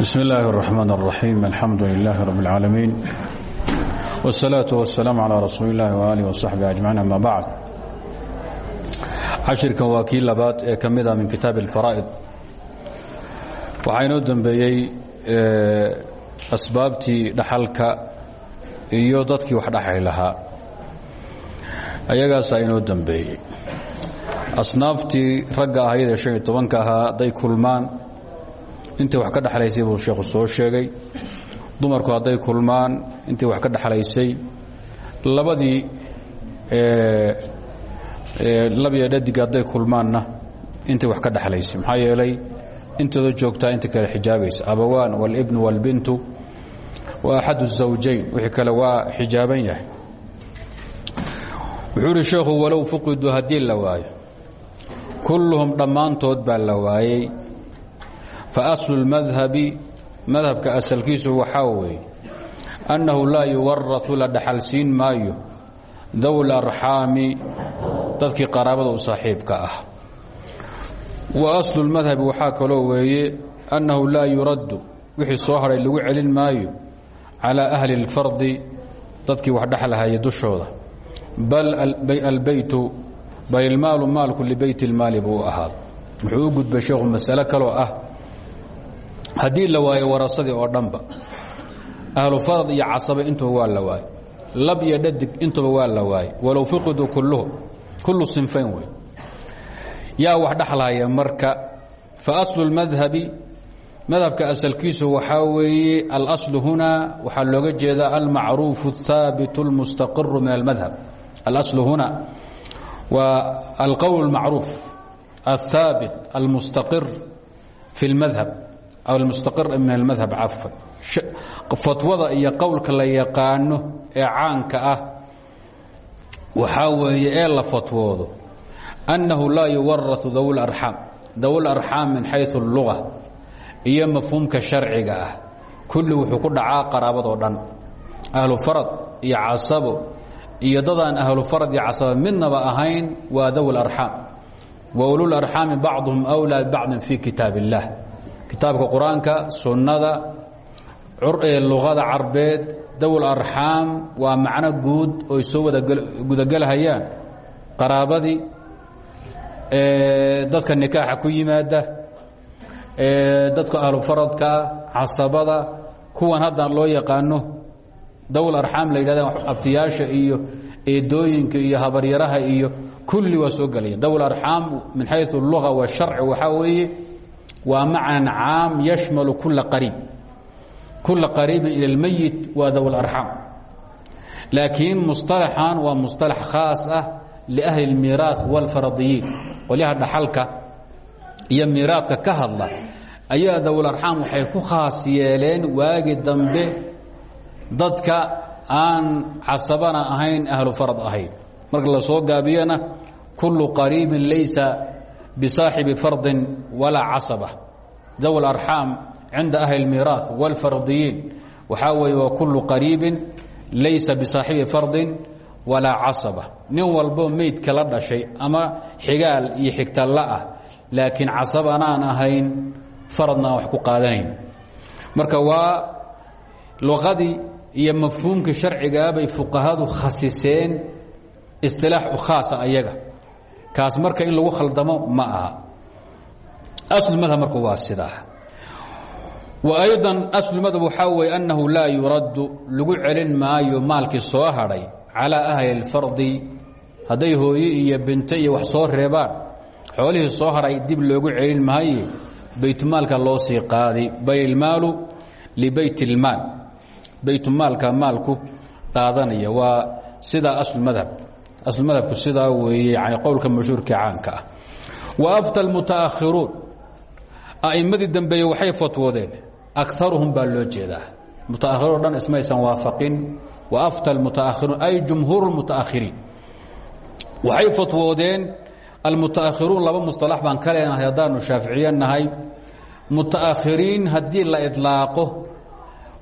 بسم الله الرحمن الرحيم الحمد لله رب العالمين والصلاة والسلام على رسول الله وآله وصحبه أجمعين أما بعد cashirkan waa kii labaad ee ka mida min kitaab اlfaraa'id waxaa inoo dembeeyey asbaabtii dhaxalka iyo dadkii wax dhaxli lahaa ayagaasaa inoo dembeeyey asnaaftii ragga ahayd ee شhan iyo tobanka ahaa hadday kulmaan intii wax ka dhexlaysay buu sheekhu soo sheegay. Dumarku hadday kulmaan intii wax ka dhexlaysay labadii labiyo dhadig hadday kulmaanna intii wax ka dhexlaysay maxaa yeelay intooda joogtaa inta kale xijaabaysa abawaan walibnu walbintu wa axadu zawjayn. Wixii kale waa xijaaban yahay. Wuxuu sheekhu walow fuqiduu haddii la waayo. Kulluhum dhammaantood baa la waayey faaslu اlmadhabi madhabka asalkiisu waxaa weeye annahu laa yuwarau la dhaxalsiin maayo dow larxaami dadkii qaraabada u saaxiibka ah wa aslu اlmadhabi waxaa kaloo weeye annahu laa yuraddu wixii soo hadhay lagu celin maayo calaa ahli اlfardi dadkii wax dhexlahaya dushooda bal albeytu bal ilmaalu maalku libeyt اlmaali buu u ahaad wuxuu u gudbay sheekhu masale kaloo ah haddii la waayo warasadii oo dhanba ahlu farad iyo casabe intuba waa la waaye lab iyo dhadig intuba waa la waaye walow fiqiduu kulluhum kullu sinfayn wey yaa wax dhexlaya marka fa aslu اlmadhabi madhabka asalkiisu waxaa weeye alaslu hunaa waxaa looga jeedaa almacruufu الhaabit اlmustaqiru min almadhab alaslu huna waa alqowl اlmacruuf الhaabit almustaqir fi اlmadhab aw almustaqir min almadhab cafan fatwada iyo qowlka la yaqaano ee caanka ah waxaa weeye ee la fatwoodo annahu laa yuwarau daw larxaam daw larxaam min xayu اlluga iyo mafhuumka sharciga ah kulli wuxuu ku dhacaa qaraabadoo dhan ahlu farad iyo casabo iyo dadaan ahlu farad iyo casabo midnaba ahayn waa daw larxaam wa ulularxaami bacduhum wlaa bibacdin fi kitaab kitaabka qur'aanka sunnada luqada carbeed dawl arxaam waa macno guud oy soo wada gudagelhayaan qaraabadii dadka nikaaxa ku yimaada dadka ahlu faradkaa casabada kuwan hadda loo yaqaano dawl arxaam la yidhahda abtiyaasha iyo eedooyinka iyo habaryaraha iyo kulli waa soo gelaya arxaam min xayu luga washarci waxaa weeye waa macnan caam yashmalu kula qariib kula qariibin ila اlmeyit waa daw اlarxaam laakiin musطalaxan waa musطalax khaas ah liahli اlmiiraaث wاlfaradiyiin qolyaha dhaxalka iyo miiraadka ka hadla ayaa dawlarxaam waxay ku khaas yeeleen waagi dambe dadka aan casabana ahayn ahlu farad ahayn marka la soo gaabiyana kulu qariibin laysa bsaaxibi fardi walaa casaba daw larxaam cinda ahli اlmiiraaث wاlfardiyiin waxaa weeye waa kulu qariibin laysa bisaaxibi fardin walaa casaba nin walbo meydka la dhashay ama xigaal iyo xigtalla ah laakiin casabanaan ahayn faradna aan wax ku qaadanayn marka waa luqadii iyo mafhuumkii sharcigaa bay fuqahadu khasiseen isilaax u khaasa ayaga kaas marka in lagu khaldamo ma aha. Aslmadhab marka waa sidaa wa aydan aslumadhab waxaa weeye annahu laa yurad lagu celin maayo maalkii soo haray calaa ahli اlfardi hadday hooye iyo binte iyo wax soo reebaan xoolihii soo haray dib loogu celin maaye baytumaalka loo sii qaadi. Bal ilmaalu libayt اlmaal baytumaalka maalku qaadanaya waa sidaa aslumadhab aslmadhabku sidaa weeye qowlka mashhuurka caanka ah. Wa afta almutaakhiruun a'immadii dambeeye waxay fatwoodeen akaruhum baa loo jeedaa. Mutaakhiruun o dhan ismaysan waafaqin wa afta almutaakhiruun ay jumhuur اlmutaakhiriin waxay fatwoodeen almutaakhiruun laba musطalax baan ka leenahay haddaanu shaaficiye nahay. Mutaakhiriin haddii la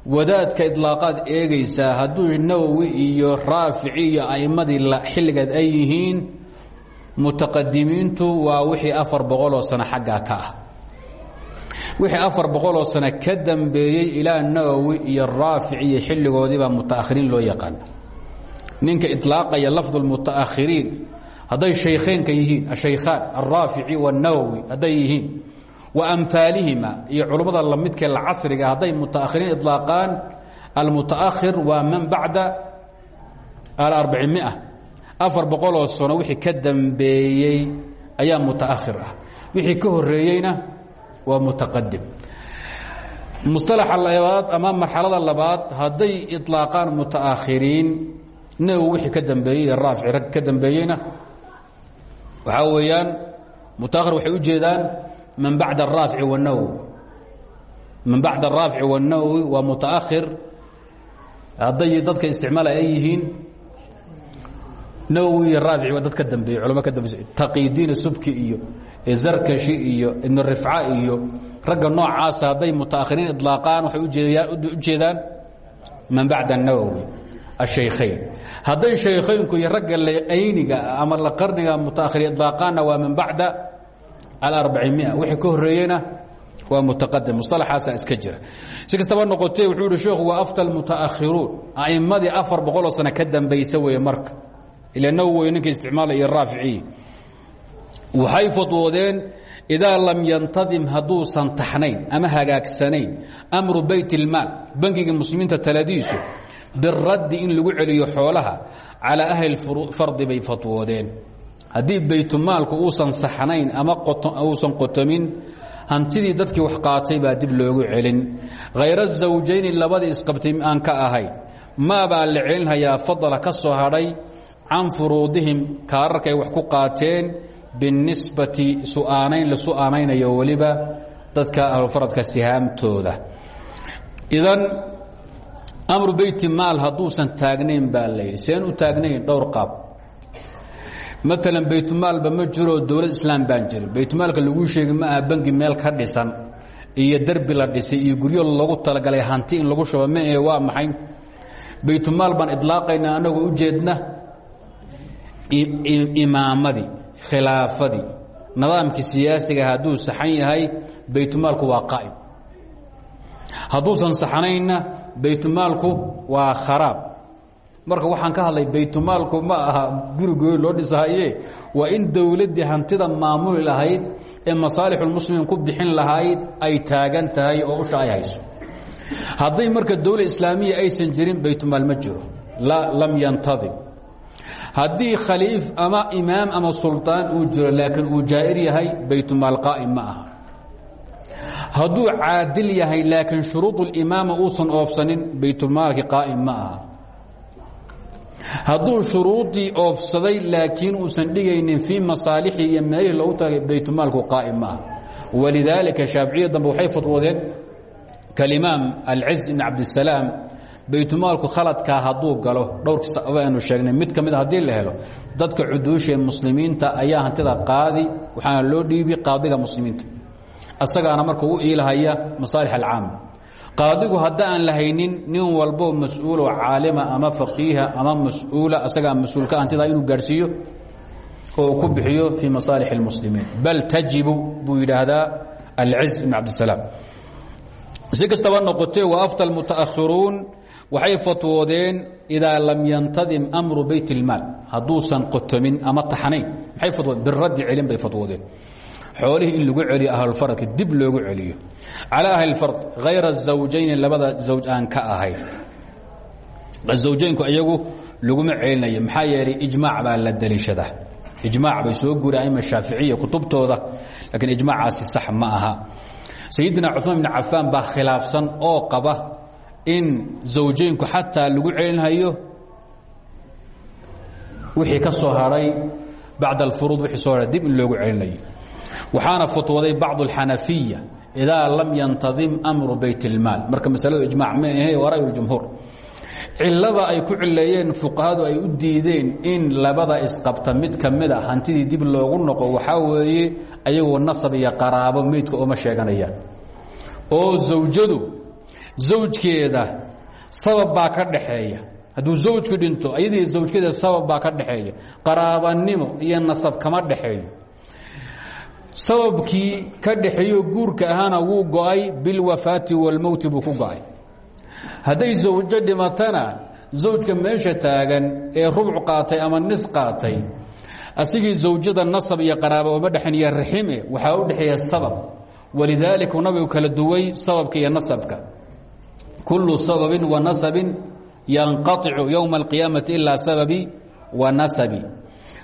wadaadka ilaaqaad eegaysaa haduu nawowi iyo raafici iyo aimadii xilligaad ay yihiin mutaqadimiintu waa wixii afar boqoloo sano xaggaa ka ah. Wixii afar boqoloo sano ka dambeeyey ilaa nawowi iyo raafic iyo xilligoodiibaa mutaakhiriin loo yaqaan. Ninka ilaaqaya lafdu mutaakhiriin hadday shaykheynka yihiin ashaykhaan alraafici wاnawowi haday yihiin amaalihima iyo culmmada lamidkee casriga ah, hadday mutairiin iطlaaqaan almutaahir waa man bacda aarbacimia afar boqoloo sano wixii ka dambeeyey ayaa mutaahir ah. wixii ka horeeyeyna waa mutaqadim musalaxa labaad ama marxalada labaad hadday iطlaaqaan mutaakhiriin nawowi wixii ka dambeeyey raafici rag ka dambeeyeyna waxaa weeyaan mutaahir waxay ujeedaan man bacda araafici wاnawowi man bacda araafici wاnawowi waa mutaakhir hadday dadka isticmaala ay yihiin nawowi iyo raafici waa dad ka dambeeyey culamo ka dambeysay taqiidiin subki iyo zarkashi iyo ibnu rifca iyo ragga noocaasa hadday mutaakhiriin iطlaaqaan waxay ujeedaan man bacda الnawowi الشhaykhayn hadday shaykhaynku iyo ragga ayniga ama la qarniga mutaakhiriin iطlaaqaanna waa man bacda aarbacimia wixii ka horeeyena waa mutaqadim musalaxaasaa iska jira si kastaba noqotee wuxuu yihi sheekhu waa afta almutaakhiruun a'imadii afar sano ka dambaysa weeye marka ila nawwoy ninka isticmaala iyo raaficiyi waxay fatwoodeen idaa lam yantadim hadduusan taxnayn ama hagaagsanayn amru bayt اlmaal bankiga muslimiinta taladiisu biraddi in lagu celiyo xoolaha calaa ahli fardi bay fatwoodeen haddii baytumaalku uusan saxnayn ama uusan qotomin hantidii dadkii wax qaatay baa dib loogu celin. Khayra zawjayni labadii isqabtay aan ka ahayn maabaa la celinhayaa fadala ka soo hadhay can furuudihim kaararkay wax ku qaateen binisbati su'aanayn la su'aanaynayo weliba dadka ahlufaradka sihaamtooda. Idan amru beyti maal hadduusan taagnayn baa la seen u taagnayn dhowr qaab maalan baytumaalba ma jiroo dowlad islaam baan jirin. Baytumaalka laguu sheegi ma aha bangi meel ka dhisan iyo derbi la dhisay iyo guryo loogu talagalay hanti in lagu shubo. Ma ahe waa maxay? Baytumaal baan idlaaqaynaa annagoo u jeedna imaamadii khilaafadii nidaamkii siyaasiga hadduu saxan yahay baytumaalku waa qaa'im hadduusan saxnaynna baytumaalku waa kharaab marka waxaan ka hadlay baytumaalku ma aha gurigoy loo dhisahaye waa in dowladdii hantida maamuli lahayd ee masaalixulmuslimiin ku bixin lahayd ay taagan tahay oo usha ay hayso. Hadday marka dowla islaamiya aysan jirin baytumaal ma jiro. Lam yantadim haddii khaliif ama imaam ama sulطaan uu jiro laakiin uu jaa'ir yahay baytumaal qaa'im ma aha. Hadduu caadil yahay laakiin shuruud اlimaama uusan oofsanin baytulmaalki qaa'im ma aha hadduu shuruudii oofsaday laakiin uusan dhigaynin fii masaalixii iyo meelihii loogu tagay baytulmaalku qaa'im ma aha walidaalika shaaficiya dambe waxay fadwoodeen kalimaam alciz ibn cabdisalaam baytulmaalku khaladkaa hadduu galo. Dhowrkii sababa sheegnay mid ka mid a haddii la helo dadka cuduusha muslimiinta ayaa hantida qaadi waxaana loo dhiibi qaadiga muslimiinta. Asagaana marka u iilahaya masaalix alcaama qaadigu hadda aan la haynin nin walboo mas'uuloo caalima ama faqiiha ama mas'uula asagaa mas'uulka hantida inuu gaadhsiiyo oo ku bixiyo fii masaalix اlmuslimiin bal tajibu buu yidhaahdaa alciz ibn cabdisalaam si kastaba noqotee wa afta almutaakhiruun waxay fatwoodeen idaa lam yantadim amru bayt اlmaal hadduusan qotomin ama taxnayn maxay fatwoodeen biraddi celin bay fatwoodeen xoolihii in lagu celiyo ahlulfaradka dib loogu celiyo. Calaa ahlilfard hayra zawjayni labada zawj aan ka ahayn zawjaynku iyagu laguma celinayo maxaa yeelay ijmaac baa la daliishada. Ijmaac bay soo guuraan ima shaaficiya kutubtooda laakiin ijmaacaasi sax ma aha. Sayidina cumaan bn cafaan baa khilaafsan oo qaba in zawjaynku xataa lagu celinhayo wixii ka soo haray bacd alfuruud wii soo haray dib in loogu celinayo waxaana fatwaday bacض الxanafiya idaa lam yantadim amru bayt اlmaal marka masaladu ijmac ma ahe waa ra'y اjumhuur cilada ay ku cileeyeen fuqahadu ay u diideen in labada isqabta mid ka mida hantidii dib loogu noqo waxaa weeye ayagoo nasab iyo qaraabo meydka ooma sheeganayaan oo zawjadu zawjkeeda sabab baa ka dhaxeeya hadduu zawjku dhinto ayadii zawjkeeda sabab baa ka dhaxeeya qaraabanimo iyo nasab kama dhaxeeyo sababkii ka dhexeeyo guurka ahaana wuu go'ay bilwafaati walmowti buu ku go'ay. Hadday zawjo dhimatana zawjka meesha taagan ee rubc qaatay ama nis qaatay asigii zawjada nasab iyo qaraaba uma dhexayn iyo raxime waxaa u dhexeeya sabab. Walidaalika uu kala duway sababka iyo nasabka. Kullu sababin wa nasabin yanqaicu yowma alqiyaamati ilaa sababi wa nasabi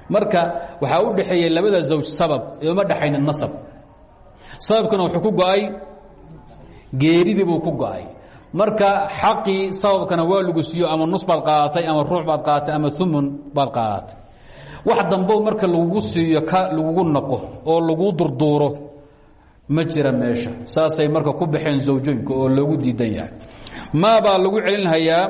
marka waxaa u dhexeeya labada zawj sabab uma dhexaynin nasab. Sababkana wuxuu ku go'ay geeridii buu ku go'ay. Marka xaqii sababkana waa lagu siiyo ama nus baad qaadatay ama ruux baad qaadatay ama umun baad qaadatay. Wax dambo marka lagugu siiyo ka lagugu naqo oo lagu durduuro ma jira meesha. Saasay marka ku baxeen zawjooyinka oo loogu diidan yahay. Maabaa lagu celinhayaa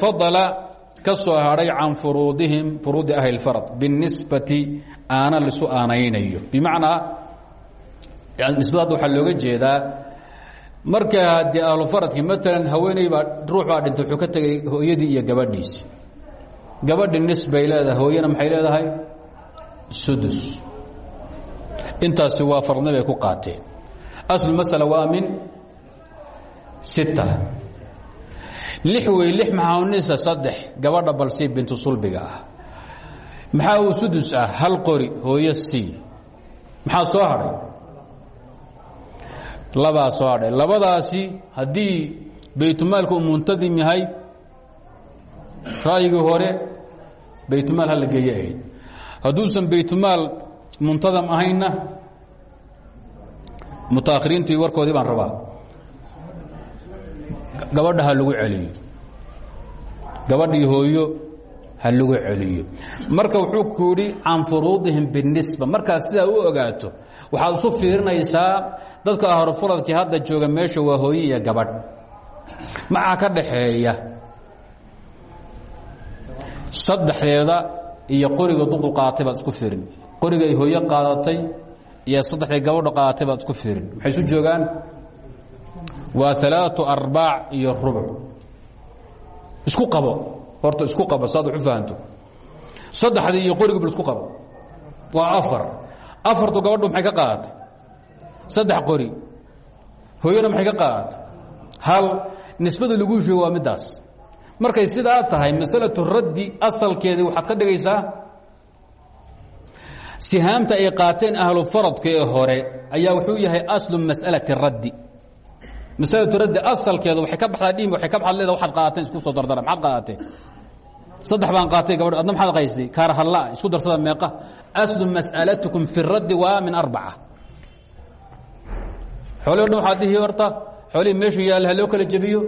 fadala ka soo hadhay furuudihim furuudi ahli اfarad binisbati aana lisu aanaynayo bimacnaa nisbada hadda waxaa looga jeedaa marka dee ahlufaradkii maalan haweeney baa ruux baa dhintay wuxuu ka hooyadii iyo gabadhiisi gabadhi nis bay leedahay hooyana maxay leedahay? Sudus. Intaasi waa faradna bay ku qaateen. Aslu masala waa min sita lix wey lix maxaanisa saddex gabadha balsi bintu sulbiga ah. Maxaa uu sudus ah? Hal qori hooyo maxaa soo hadhay labaa soo hadhay labadaasi haddii baytulmaalka uu muntadim yahay ra'yigii hore baytulmaal hala geeye ahayd hadduusan baytulmaal muntadam ahaynna mutaakhiriintii warkoodii baan rabaa gabadha ha lagu celiyo. Gabadhii hooyo ha lagu celiyo. Marka wuxuu ku yidhi can furuudihim binisba. Markaad sidaa u ogaato waxaad isu fiirinaysaa dadka ahorfuradkii hadda jooga meesha waa hooye iyo gabadh. Maxaa ka dhaxeeya saddexdeeda iyo qoriga duqdu qaatay baad isku fiirin. Qoriga hooyo qaadatay iyo saddexday gabadha qaadatay baad isku fiirin. Maxay isu joogaan waa alaau arbaac iyo rubuc isku qabo. Horta isku qabo saad wax u fahanto. Saddexdii iyo qoriga bal isku qabo. Waa afar. Afartu gabadhu maxay ka qaadatay saddex qori. Hooyana maxay ka qaadatay hal nisbada laguu sheego waa middaas. Markay sidaa tahay masalatu raddi asalkeedii waxaad ka dhigaysaa? Sihaamta ay qaateen ahlu faradka ee hore ayaa wuxuu yahay aslu mas'alati raddi masalatu raddi asalkeedu waxay ka baxdaa dhim waxay ka baxad leeda waxaad qaateen isku soo dardara maxaad qaateen saddex baan qaatay gabadh adna maxaad qaystay kaarahalla isku darsada meeqa. Aslu mas'alatukum fi raddi waa min arbaca xoolihii o dhan waxaad dhihi horta xoolihii meeshu yaalla ha loo kala jebiyo?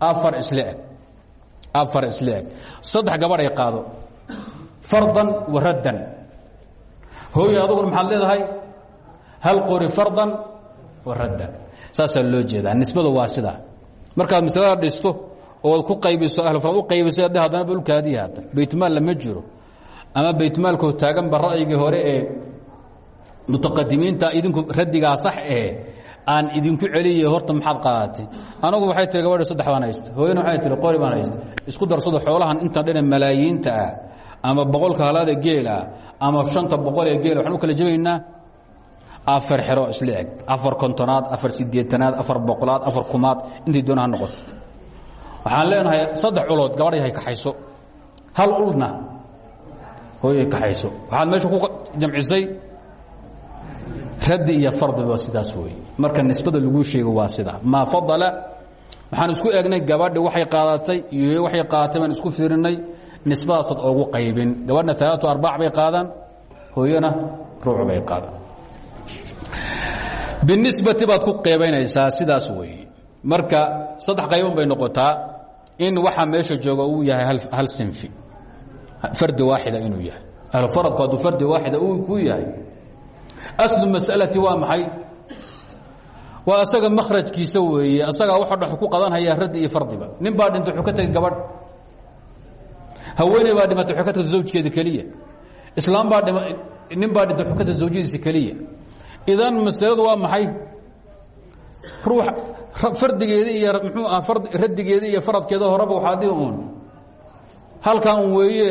Afar isle eg. Afar isle eg. Saddex gabadh ay qaado. Fardan wa raddan. Hooy aduguna maxaad leedahay? Hal qori fardan wa raddan saasaa loo jeedaa. Nisbadu waa sidaa markaad masalada dhisto ood ku qaybiso ahlufrad u qaybiso de haddana balkaadii haata baytmaal lama jiro. Ama baytmaalkoo taaganba ra'yigii hore ee mutaqadimiinta idinku raddigaa sax ee aan idinku celiye horta maxaad qaadatay anagu waxay tihi gabadha saddex baan haysta hooyana waxay tihi qori baan haysta isku darsado xoolahan intan dhina malaayiinta ah ama boqolka halaada geela ama shanta boqol ee geela waxaan u kala jebaynaa afar xero isla eg. Afar kontonaad afar sideetanaad afar boqolaad afar kumaad intay doona ha noqoto waxaan leenahay saddex culood gabadhay hay kaxayso hal ulna hooyay kaxayso waxaad meesha ku jamcisay? Raddi iyo fardiba sidaas wey marka nisbada laguu sheego waa sidaa maa fadala waxaan isku egnay gabadhi waxay qaadatay iyo waxay qaadatay baan isku fiirinay nisbadaasaad oogu qaybin. Gabadhna alaatu arbaac bay qaadaan hooyana ruuc bay qaadaan binisbati baad ku qeybaynaysaa sidaas weeye marka saddex qayban bay noqotaa in waxa meesha jooga uu yahay hal sinfi. Fardi waaxida inuu yahay. Ahlufaradku hadduu fardi waaxida kuu yahay aslu masalati waa maxay? Waa asaga makhrajkiisa weeye asagaa waxo dhan ku qadanhaya raddi iyo fardiba. Nin baa dhintay wuxuu ka tegay gabadh. Haweeney baa dhimatay wuxuu ka tegay zawjkeeda keliya. Islaam baa dhima nin baa dhintay wuxuu ka tegay zawjadiisa keliya idan masaladu waa maxay? Ruux fardigeeda iyo muxuu ah raddigeeda iyo faradkeeda horeba waxaa dhihi uun. Halkan un weeye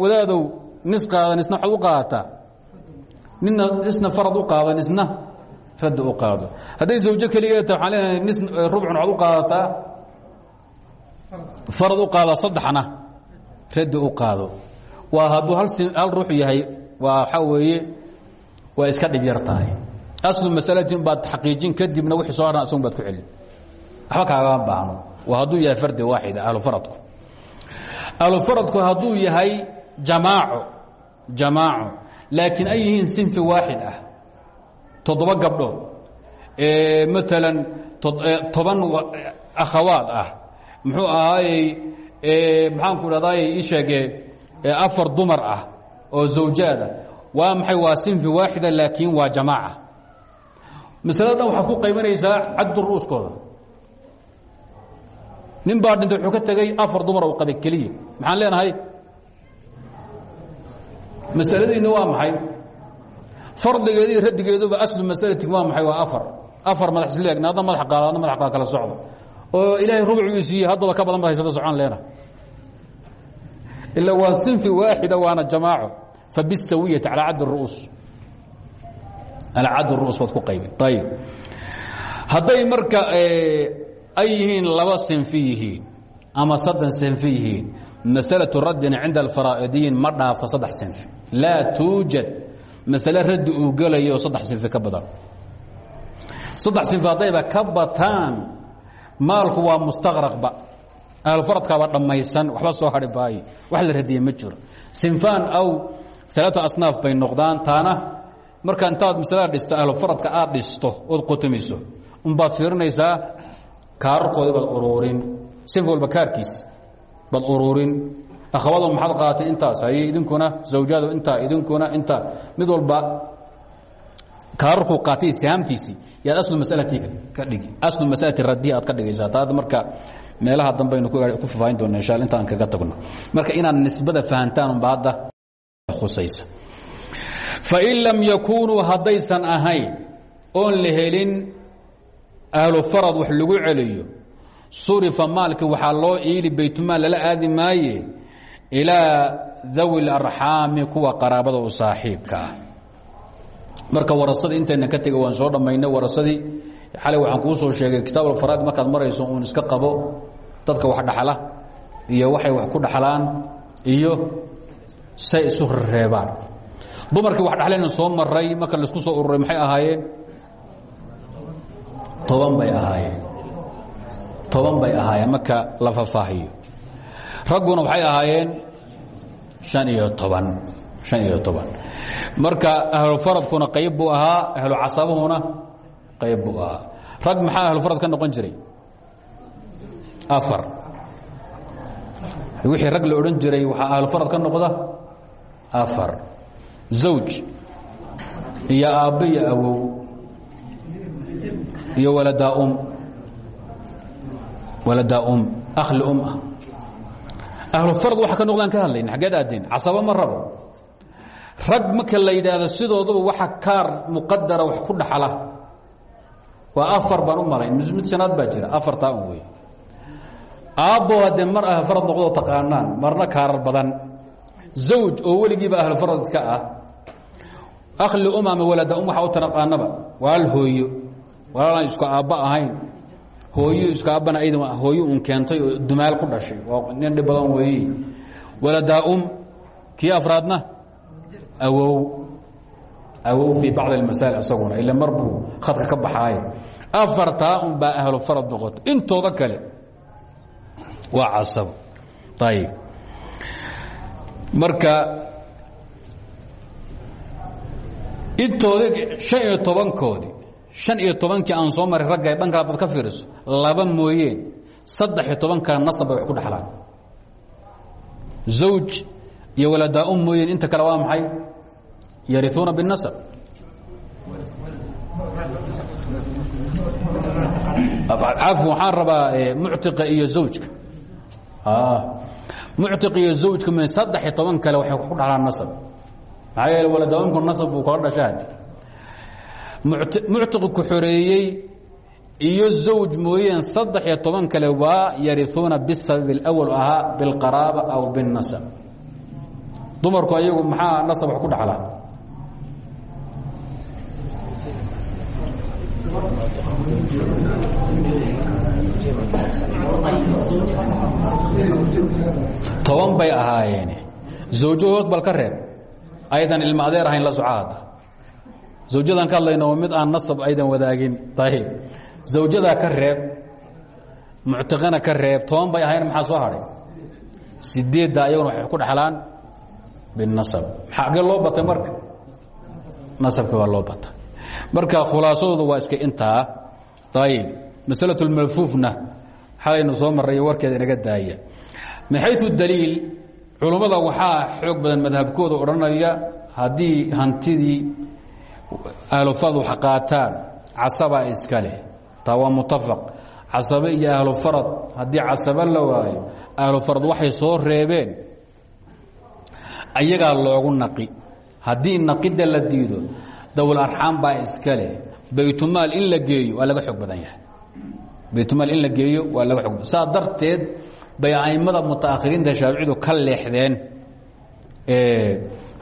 wadaadow nis qaada nisna waxaad u qaadataa nina isna farad u qaadan isna raddi u qaado. Hadday zawjo keligeed ta waxaan leenahay nis rubcun waxaad u qaadataa farad u qaada saddexna raddi u qaado. Waa hadduu hal ruux yahay waa waxaa weeye waa iska dhib yar tahay. Aslu masalatin baad xaqiijin kadibna wixii soo haran asagun baad ku celin. Waxba kaagama baahno. Waa hadduu yahay fardi waaxida ahlufaradku ahlufaradku hadduu yahay jamaaco jamaaco laakiin ay yihiin sinfi waaxid ah. Toddoba gabdhood maalan toban akhawaad ah. Muxuu ahaayey maxaanku dhahdaayey ii sheege afar dumar ah oo zawjaada waa maxay waa sinfi waaxida laakiin waa jamaaca. Masalada waxaad ku qaybanaysaa caddu ru'uskooda. Nin baa dhintay wuxuu ka tegey afar dumar oo qabay keliya. Maxaan leenahay? Masaladiinna waa maxay? Fardigeeda iyo radigeeduba aslu masalati waa maxay? Waa afar. Afar madax isleegna adna madax qaada adna madax qaada kala socdo. Oo ilaahay rubcuu siiyey haddaba ka badan baad haysata socon leena. Ila waa sinfi waaxida waana jamaaco fabisawiyati calaa cadd ru'uus calaa cadd ru'uus baad ku qaybin ayib hadday marka ay yihiin laba sinfi yihiin ama saddex sinfi yihiin masalaة raddin cinda alfaraa'idiyiin ma dhaafto saddex sinfi laa tuujad masale raddi uu gelayo saddex sinfi ka badan saddex sinfi haddayba ka bataan maalku waa mustaqraqba ahlufaradkaaba dhammaysan waxba soo hadhi maayo wax la radiye ma jiro sinfaan aw alaatu asnaaf bay noqdaan taana marka intaad masalada dhisto ahlufaradka aad dhisto ood qotomiso unbaad fiirinaysaa kaararkoodii baad uruurin sinf walba kaarkiisa baad uruurin. Akhawado maxaad qaatay intaas haye idinkuna zawjaadu intaa idinkuna intaa. Mid walba kaararkuu qaatay sihaamtiisii yaad aslu masalati ka dhigi aslu masalati radiya aad ka dhigaysaa. Taada marka meelaha dambaynu ku fafaahin doona insha inta aan kaga tagno. Marka inaad nisbada fahantaan unba hadda fain lam yakuunuu haddaysan ahayn oon la helin ahlu farad wax lagu celiyo surifa maalkii waxaa loo iili baytumaal lala aadi maaye ilaa dawi اlarxaami kuwa qaraabada u saaxiibka ah. Marka warasadii intayna ka tega waan soo dhammaynay warasadii xalay waxaan kuu soo sheegay kitaab alfaraid markaad marayso uun iska qabo dadka wax dhaxla iyo waxay wax ku dhaxlaan iyo say isu reebaan. Dumarkii wax dhaxlayna soo maray marka la isku soo ururay maxay ahaayeen? Toban bay ahaayeen. Toban bay ahaayeen marka la fafaahiyo. Ragguna waxay ahaayeen شhan iyo toban شhan iyo toban. Marka ahlufaradkuna qayb buu ahaa ahlu casabuhuna qayb buu ahaa. Rag maxaa ahlufarad ka noqon jiray? Afar. Wixii rag la odhan jiray waxaa ahlufarad ka noqda afar. Zawj. Iyo aabbo iyo awow. Iyo waladaa um. Waladaa um. Akhli um ah. Ahlufarad waxa ka noqdaan ka hadlayna xaggeed aadeen casabo ma rabo. Rag marka la yidhaahdo sidooduba waxa kaar muqadara wax ku dhaxla waa afar baan u malayn mid shanaad baa jira. Afartaa un wey aabbo haddee mar ahlufarad noqdoo taqaanaan marna kaarar badan zawj oo weligiiba ahlufarad iska ah. Akhli um ama walada um waxa u taqaanaba walaal hooyo. Walaalaan isku aabba ahayn. Hooyo isku aabbana aydan hooyo un keentay oo dumaal ku dhashay. Waa nin dhib badan weeye waladaa um kii afraadna? Awow. Awow fii bacdi almasaa'il isaguna ila mar buu khadka ka baxaaye. Afartaa un baa ahlu farad noqoto intooda marka intooda شhan iyo tobankoodii شhan iyo tobankii aan soo maray ragga dhanka haddaad ka fiiriso laba mooyeen saddex iyo tobankaa nasab bay wax ku dhexlaan zawj iyo waladaa um mooyeen inta kale waa maxay yariuuna biالnasab cafw waxaan rabaa muctiqa iyo zawjka muctiq iyo zawjka m saddex iyo toban kale waxay ku dhexlaan nasab maxaa yeele waladaamku nasab buu kala dhasha hadi muctiqi ku xoreeyey iyo zawj mooyeen saddex iyo toban kale waa yariuuna bisabab اlأwl ahaa biاlqaraaba aw biالnasab dumarku ayagu maxaa nasab wax ku dhaxlaa Toban bay ahaayeen. Zawjahood bal ka reeb. Aydan ilma adeer ahayn la soco hadda zawjadan ka hadlayna waa mid aan nasab aydan wadaagin. Ayib zawjadaa ka reeb muctiqana ka reeb toban bay ahayn maxaa soo hadhay sideedda ayaguna waxay ku dhexlaan binasab xagee loo batay marka? Nasabka waa loo bata marka khulaasadoodu waa iska intaa ayib masalaة اlmalfuufna xalaynu soo marray warkeeda inaga daaya. Min xayu daliil culummada waxaa xoog badan madhabkooda odhanaya haddii hantidii ahlufad wax qaataan casabaa iska leh. Taa waa mutafaq casabe iyo ahlufarad haddii casaba la waayo ahlufarad waxay soo reebeen. Ayagaa loogu naqi. Haddii naqidda la diido dawl arxaam baa iska leh. Baytumaal in la geeyo waa laga xoog badan yahay. Baytumaal in la geeyo waa laga xoog saa darteed bay a'immada mutaakhiriinta shaaficidu ka leexdeen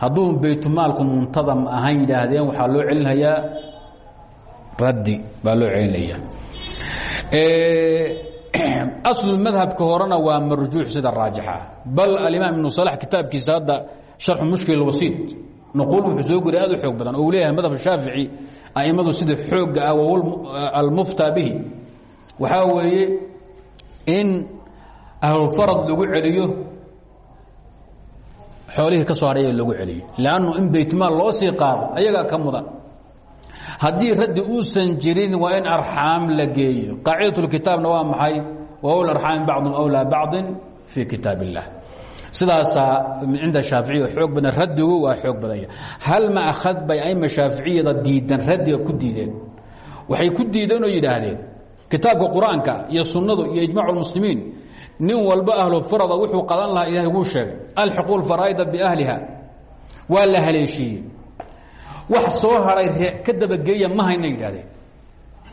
hadduu baytumaalku muntadam ahaan yidhaahdeen waxaa loo celinhayaa raddi baa loo celinaya aslulmadhabka horena waa marjuux sida raajixa. Bal alimaam ibnu salax kitaabkiisa hadda sharxu mushkil wasiid nuquul wuxuu soo guriy aad u xoog badan. Oo uu leeyahay madhab shaafici a'immadu sida xoogga ah almuftaa bihi. Waxaa weeye in ahlulfarad lagu celiyo xoolihii ka soo hadhay lagu celiyo. Lannu in baytmaal loo sii qaado ayagaa ka mudan. Haddii raddi uusan jirin waa in arxaam la geeyo. Qaacidatulkitaabna waa maxay? Wawl arxaami bacdun awlaa bacdin fii kitaab illah sidaasaa cinda shaaficiya xoog badan raddigu waa xoog badanya. Hal maahad bay aima shaaficiyada diidan raddiga ku diideen? Waxay ku diideen oo yidhaahdeen kitaabka qur'aanka iyo sunnadu iyo ijmac lmuslimiin nin walba ahlu farada wuxuu qadan lahaa ilahay wuu sheegay alxiqu lfaraa'ida biahliha waa la haleeshiiyey. Wax soo haray ka dabageeya ma hayna yidhahdeen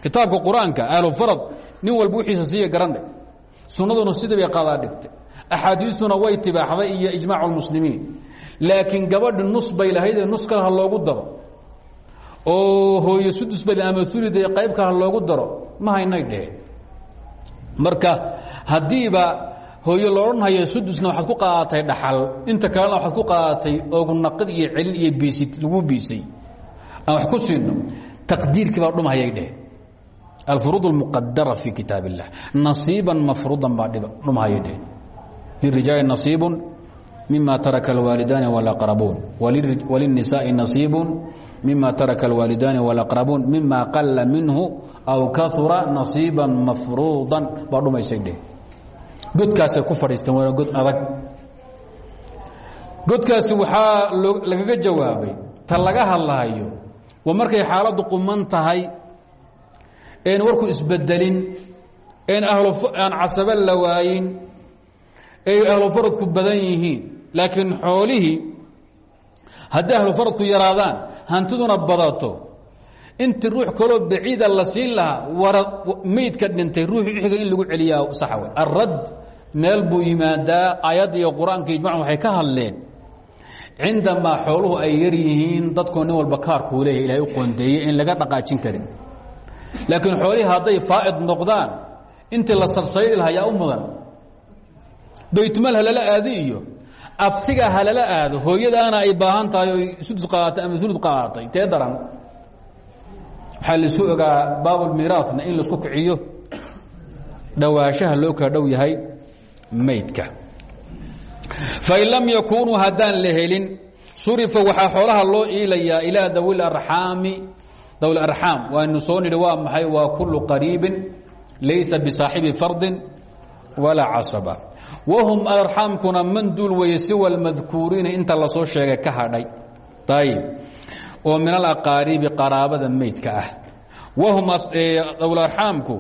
kitaabka qur'aanka ahlufarad nin walba wixiisa siiya garandhe sunnaduna sidii bay qadaa dhigtay axaadiistuna way tibaaxday iyo ijmaac lmuslimiin laakiin gabadhi nus bay lahaydee nus kale ha loogu daro oo hooyo sudus bal ama ulida qayb kale ha loogu daro ma haynay dheheen marka haddiiba hooyo loodhan hayo sudusna waxaad ku qaadatay dhaxal inta kalena waxaad ku qaadatay ogunaqid iyo celin iyo biisid lagu biisay aan wax ku siino taqdiirkii baa dhumhayay dheh alfuruud اlmuqadara fi kitaab الlah nasiiban mafruudan baa dhumhayay dheh lirijaali nasiibu mima taraka اlwaalidaani wاlaqrabuun wlلnisaaءi nasiibu mima taraka اlwaalidaani wاlaqrabuun mima qala minhu aw kaura nasiiba mafruudan baa dhumaysay dheh godkaasay ku fadhiisteen waana god adag godkaasi waxaa lagaga jawaabay ta laga hadlahayo waa markay xaaladdu quman tahay een warku isbedelin een aan casaba la waayin ay ahlufaradku badan yihiin laakiin xoolihii haddii ahlufaradku yaraadaan hantiduna badato. Intii ruux kaloo baciida la siin lahaa wara meydka dhintay ruuxu xiga in lagu celiyaa saxawe alrad meel buu yimaadaa aayadda iyo qur'aanka ijmac waxay ka hadleen cindamaa xooluhu ay yar yihiin dadkoo nin walba kaarkuu leeyahy ilahay u qoondeeyey in laga dhaqaajin karin. Laakiin xoolihii hadday faa'id noqdaan intii la sarsaydi lahaa yaa u mudan baytmaal halala aado iyo abtiga halala aado hooyadaana ay baahan tahay sudus qaaatay ama ulud qaaatay tee daran. Waxaa la isku ogaa in la isku kiciyo. Dhowaanshaha loo kala dhow yahay maydka. Fain lam yakunuu haddaan la surifa waxaa xoolaha loo iilayaa ilaa dawi araami dawi arxaam waanu soo nidhi waa maxay? Kullu qariibin laysa bisaaxibi fardin walaa casaba wahum arxaamkuna man duul weye siwa almadkuuriina inta la soo sheegay ka hadhay ayib oo min alaqaaribi qaraabada meydka ah wahum dawlarxaamku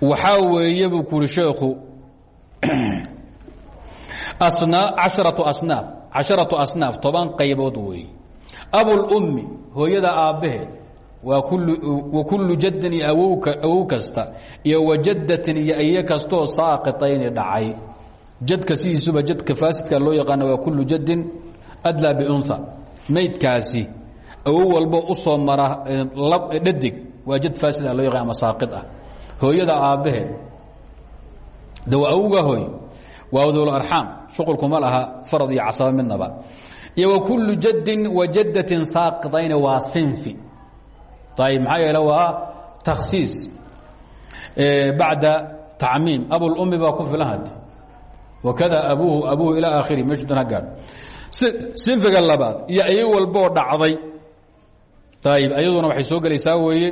waxaa weeye buu ku uri sheekhu casharatu asnaaf casharatu asnaaf toban qaybood weeye abulummi hooyada aabbaheed waa wa kullu jaddin iyo awow kasta iyo wajaddatin iyo aye kastoo saaqitayni dhacay. Jadka sidiisuba jadka faasidka loo yaqaana waa kullu jaddin adlaa biunha maydkaasi. Awow walbo u soo mara dhadig waa jad faasid a loo yaqaan ama saaqid ah. Hooyada aabbaheed de waa awga hooy waa dul arxaam shuqulkuma laha farad iyo casaba midnaba. Iyo wa kullu jaddin wa jaddatin saaqidayni waa sinfi ayib maxaa yeele waa takhsiis bacda tacmiim abulummi baa ku filan hade wakada abuuhu abuuhu ilaa aakhiri meeshu dan ha gaadho sinfiga labaad iyo ay walboo dhacday ayib ayaduna waxay soo gelaysaa weeye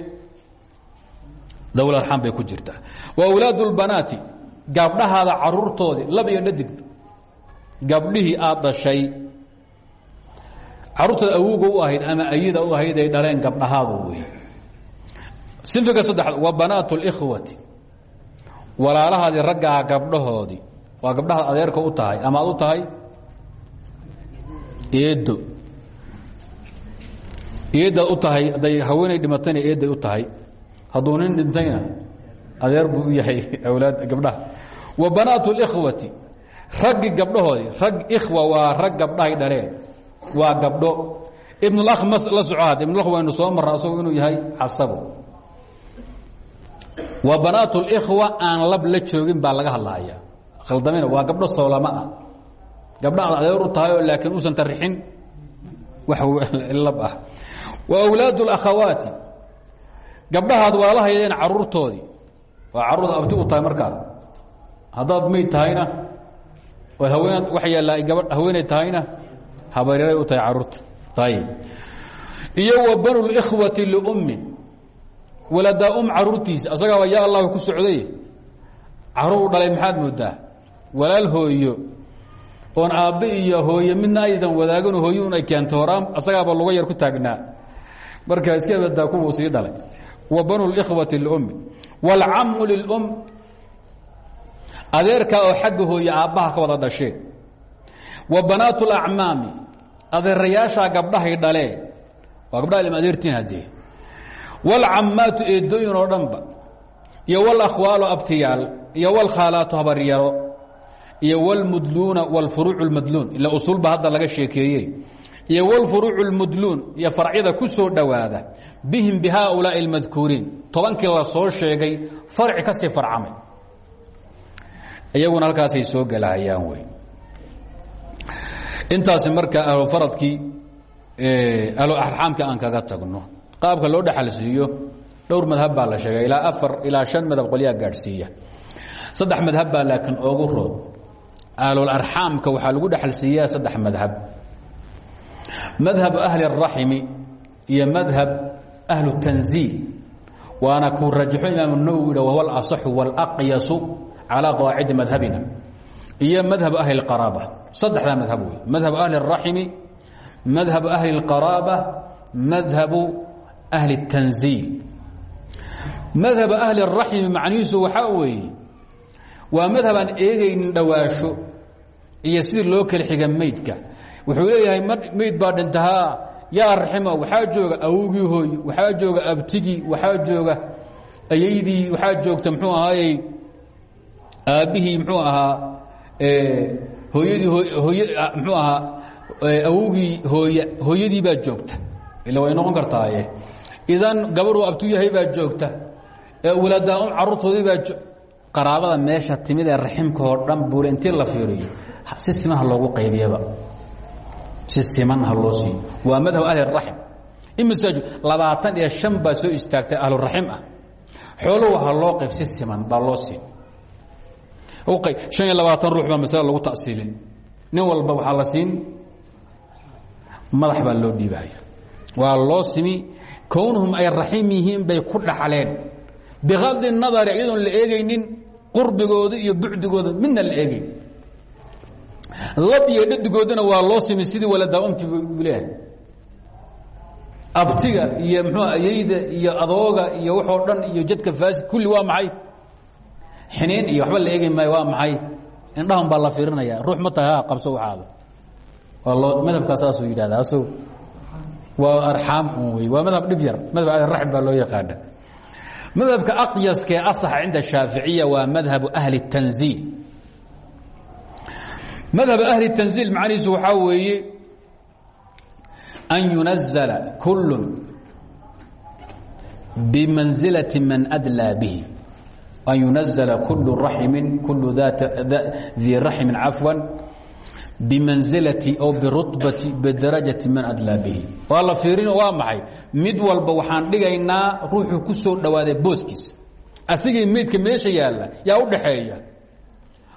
dawl arxaam bay ku jirtaa wa awlaad اlbanaati gabdhahaada caruurtoodii lab iyo dhadig gabdhihii aad dhashay caruurtooda awowga u ahayd ama ayida u ahayd ay dhaleen gabdhahaadu wey sinfiga saddexaad wa banaat اlkhwati walaalahaadii raggaa gabdhahoodii. Waa gabdhahaad adeerka u tahay ama u tahay? Eedo eeddaad u tahay hadday haweenay dhimatayna eedday u tahay. Hadduu dhintayna adeer buu yahay awlaad gabdhaha. Wa banaat اlkhwati raggi gabdhahoodii rag ikhwa waa rag gabdhahay dhaleen waa gabdho. Ibnulakh la soco had ibnulakh waynu soo marra inuu yahay xasabo wa banaat اlkhwa aan lab la joogin baa laga hadlaya khaldamina waa gabdho soolama ah. Gabdha aad adeer u tahay oo laakiin tarixin wax lab ah. Wa awlaad اlakhawaati gabdhahaad walaalahaydeen caruurtoodii. Waa carruurda abti u tahay markaa. Haddaad mayd tahayna oo haween wax yaallaa gabadh haweenay tahayna habaryray u tahay carruurta. Ayb iyo wa banu lkhwati liummin waladaa um caruurtiisa asagaaba yaa allah ku socday. Caruur u dhalay maxaad moodaa? Walaal hooyo. Oon aabbe iyo hooye midna aydan wadaagin hooyun ay keento horaan asagaaba luga yar ku taagnaa. Marka iska ebadaa kuwuu sii dhalay. Wa banu lkhwati liummi. Wاlcamu lilum. Adeerkaa oo xagga hooye aabbaha ka wada dhasheen wa banaat اlacmaami adeerayaashaa gabdhahay dhaleen waa gabdhaha ilma adeertiin haddee walcammaatu eedooyin oo dhanba iyo walakhwaalu abtiyaal iyo walkhaalaatu habaryaro iyo walmudluuna walfuruucu lmadluun ila usuulba hadda laga sheekeeyey. Iyo wlfuruucu lmudluun iyo farcyada ku soo dhowaada bihim bi haaulaai اlmadkuuriin tobankii la soo sheegay farci ka sii farcamay. Iyaguna halkaasay soo gelahayaan wey intaasi marka ahlufaradkii ahlu arxaamka aan kaga tagno qaabka loo dhexalsiiyo dhowr madhab baa la sheegay ilaa afar ilaa shan madhab qolyaa gaadhsiiya saddex madhab baa laakiin oogu rood ahlularxaamka waxaa lagu dhexalsiiyaa saddex madhab madhab ahli الraximi iyo madhab ahlu tanziil waana kuu rajaxo imaam nawwi wahuwa alaصaxu wاlaqyasu calىa qawaacidi madhabina iyo madhab ahli اqaraaba saddexdaa madhab wey madhab ahli الraximi madhab ahli اlqaraaba madhabu ahli الtanziil madhaba ahli الraximi macnihiisu waxaa weeye waa madhab aan eegaynin dhowaasho iyo sidii loo kala xiga maydka wuxuu leeyahay mayd baa dhintahaa yaa raxima waxaa jooga awogii hooy waxaa jooga abtigii waxaa jooga ayaydii waxaa joogta mxuu ahaayey aabbihii mxuu ahaa hooyadii hooy mxuu ahaa awogii hooy hooyadii baa joogta. Ila way noqon kartaaye. Idan gabadhuu abtu yahay baa joogta. Walaadaa-um carruurtoodii baa qaraabada meesha timid ee raximka oo dhan buule intii la fiiriyo si siman ha loogu qaybiyaba. Si siman ha loo siiyo. Waa madhab ahli raxim. Imise labaatan iyo shan baa soo istaagtay ahluraxim ah. Xooluhu ha loo qayb si siman baa loo sii han iyo ruux baa masale lagu tasiilin nin walba waxaa la siin madax loo dhiibaya waa loo simi kownuhum ay yihiin bay ku dhaxleen. Bikadi nadari iyadoon la eegaynin qurbigooda iyo bucdigooda midna la eegayn lab iyo waa loo simi sidii waladaamkii u leeyahay. Abtiga iyo mxuu ayeyda iyo adooga iyo waxoo dhan iyo jadka fasid kulli waa maxay xiniin iyo waxba la eegi maayo waa maxay? Indhahun baa la fiirinaya ruux ma tahay ha qabso waxaada waa loo madhabkaa saasuu yidhahda asag waa arxaam un wey waa madhab dhib yar. Madhab raxm baa loo yaqaana madhabka aqyaskee asaxa cinda shaaficiya waa madhabu ahli اtanziil madhaba ahli tanziil macnihiisu waxaa weeye an yunazala kull bimansilati man adlaa bihi an yunazla kulu raximin kulu dii raximin cafwan bimanzilati o birubati bidarajati man adlaa bihi waa la fiirin waa maxay mid walba waxaan dhigaynaa ruuxuu ku soo dhowaaday booskiisa asigii meydka meesha yaalla yaa u dhaxeeya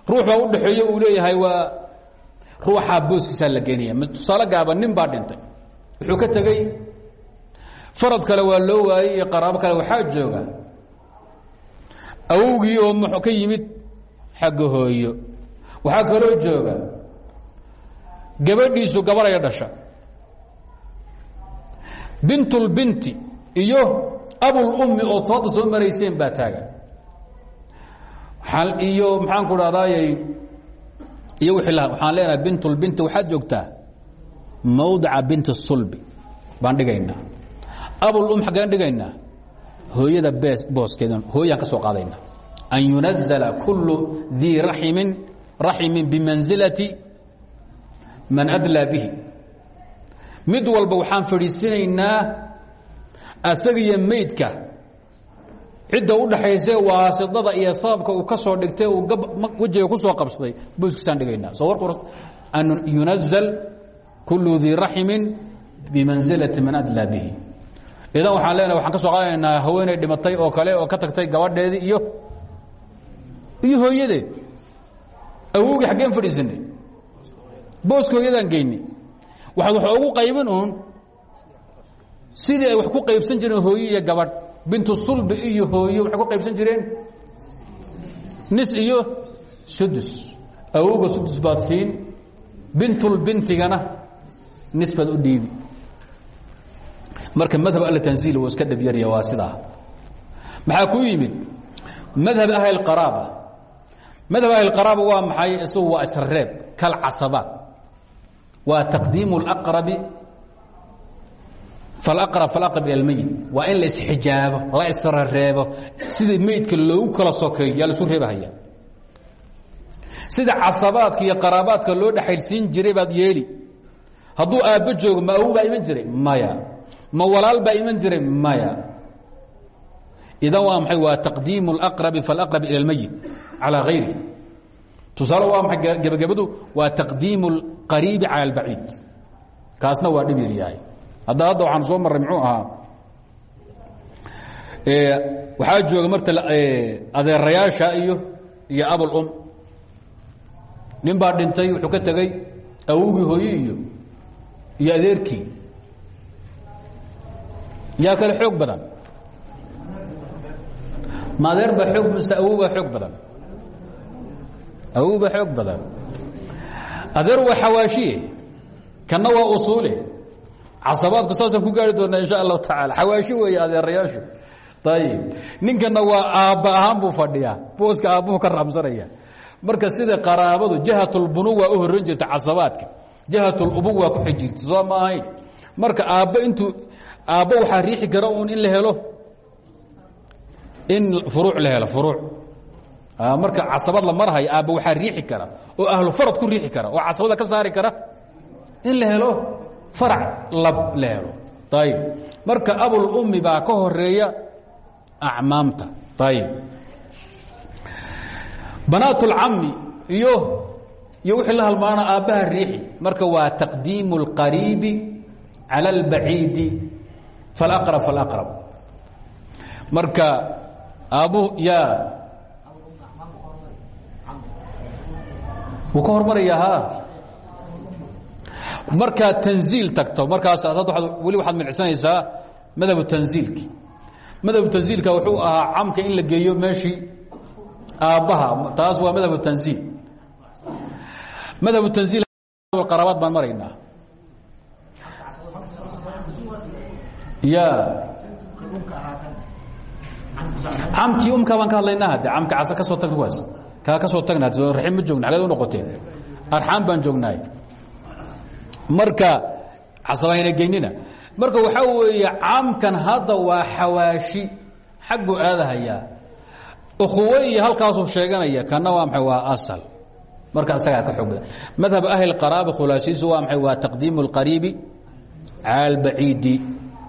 ruux baa u dhaxeeyo uu leeyahay waa ruuxaa booskiisaa la geenaya tusaale gaaba nin baa dhintay wuxuu ka tegey farad kale waa loo waayey iyo qaraabo kale waxaa jooga awowgii oo m ka yimid xagga hooyo. Waxaa kaloo jooga gabadhiisu gabaraya dhasha. Bintulbinti iyo abulummi ood sooda soo marayseen baa taagan iyo maxaan ku dhahdaayy iyo wii waxaan leenahay bintulbinti waxaad joogtaa mawdica binti sulbi. Baan dhigaynaa. Abulum xaggeen dhigaynaa hooyada booskeeda hooyaan ka soo qaadayna. An yunazla kulu dii raimin raximin bimansilati man adlaa bihi. Mid walba waxaan fadhiisinaynaa asagiyo meydka cidda u dhaxaysee waasidada iyo sababka uu ka soo dhigtay uu wejiga ku soo qabsaday booskiisaan dhigaynaa. Soo war an yunazal kulu dii raximin bimansilati man adlaa bihi idan waxaan leenahay waxaan ka soo qaadanaynaa haweeney dhimatay oo kale oo ka tagtay gabadheedii iyo iyo hooyadeed. Awowgii xaggeen fadhiisanay. Booska hooyadaan geyni. Waxaad wax ugu qaybin uun sidii ay wax ku qaybsan jireen hooye iyo gabadh. Bintu sulbi iyo hooyo waxay ku qaybsan jireen. Nis iyo sudus. Awowga sudus baad siin. Bintulbintigana nis baad u dhiibi marka madhab altanziil wuu iska dhabyarya waa sidaa. Maxaa ku yimid? Madhab ahli qaraaba madhab ahli qaraaba waa maxay? Isagu waa israreeb kalcasabaat waa taqdiimu اlaqrabi falaqrab falaqrab ila اlmeyit waa in la isxijaabo la israreebo sidii meydka loogu kala sokeeyo yaa laisu reebahaya sida casabaadka iyo qaraabaadka loo dhexaylsiin jiray baad yeeli. Hadduu aabbo joogo ma awow baa iman jiray? Maya ma walaal baa iman jiray maya idan waa maxay waa taqdiimu اlaqrabi falaqrab ila اlmeyit calىa hayri tusaale waa maay gebagabadu waa taqdiimu اlqariibi calى اlbaciid kaasna waa dhib yar yahay hadda hadda waxaan soo marray muxuu ahaa waxaa jooga marta adeerayaasha iyo iyo abulum nin baa dhintay wuxuu ka tegey awowgii hooye iyo iyo adeerkii yaa kale xoog badan. Ma adeer baa xoog mise awow baa xoog badan. Awow baa xoog badan. Adeer waa xawaashiye kanna waa usuule casabaadku saasaan ku gaari doonaa insha allahu tacaala. Xawaashi weeye adeerayaashu. Ayib ninkana waa aabba ahaan buu fadhiyaa. Booska aabbuhu ka raamsanaya marka sida qaraabadu jahatulbunuwa u horran jirta casabaadka. Jahatulubuwa ku xijirta soo ma marka aabbo intuu aabbo waxaa riixi kara uun in la helo in furuuc la helo furuuc marka casabad la marhayo aabba waxaa riixi kara oo ahlu farad ku riixi kara oo casabada ka saari kara in la helo farac lab la helo ayib marka abulummi baa ka horeeya acmaamta ayib banaatulcammi iyo iyo wixii la halmaana aabbaha riixi marka waa taqdiimu اlqariibi calى اlbaciidi falaqrab falaqrab marka aabbu yaa wuu ka hormaraya ha markaad tanziil tagto markaas weli waxaad milcsanaysaa madhabu tanziilki madhabu tanziilka wuxuu ahaa camka in la geeyo meeshii aabbaha taas waa madhabu tanziil madhabu tanziil qarabaad baan maraynaa ya. Camkii umka baan ka hadlaynaa hadde camka casa ka soo tagna kuwaas kaa ka soo tagna raxim ma joogna xageed u noqoteen. Arxaan baan joognaay marka casabahayna geynina. Marka waxaa weeye camkan hadda waa xawaashi. Xag buu aadahayaa ukhuwo iyo halkaasuu sheeganaya kana waa maxay? Waa asal. Marka isagaa ka xoog badan madhab ahli qaraaba khulaasiisu waa maxay? Waa taqdiimu اlqariibi cala albaciidi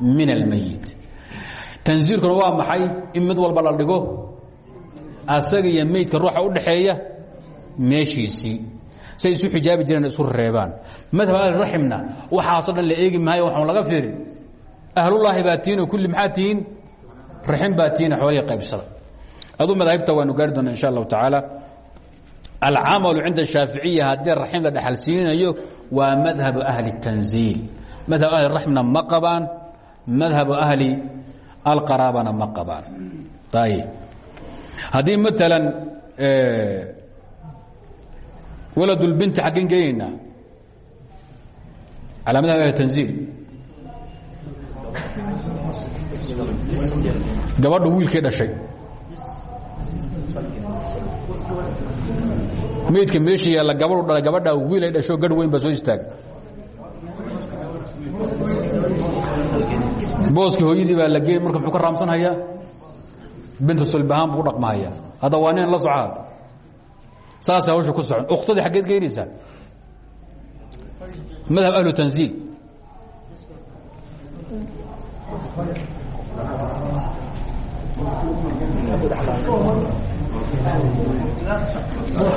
min almeyit tansiilkuna waa maxay? In mid walba la dhigo asaga iyo meydka ruuxa u dhaxeeya meeshiisii. Say isu xijaabi jireen isku reebaan. Madhab ahliraximna waxaasoo dhan la eegi maayo waxaan laga fiirin. Ahlullaahi baa tihiin oo kulli maxaa tihiin raxim baa tihiin xoolihii qaybsada. Aduu madaahibta waanu gaari doona insha allahu tacaala. Alcamalu cinda shaaficiya haddii raxim la dhexalsiinayo waa madhabu ahli اtanziil madhab ahli raxmna ma qabaan madhabu ahli alqaraabana ma qabaan. Haddii maalan waladulbinti xaggeen geenaynaa calaa madhab ahli tanziil. Gabadhu wiilkii dhashay? Meydka meesha yaalla gabadhu dhalay gabadhaa wiil dhasho garh weyn baa soo istaag booskii hooyadii baa la geey marka muxuu ka raamsanhayaa? Bintu sulbahaan buu u dhaqmahaya hadda waa nin la socaad saasay hawsha ku socon. Ukhtadii xaggeed keenaysaa madhab ahlu tanziil.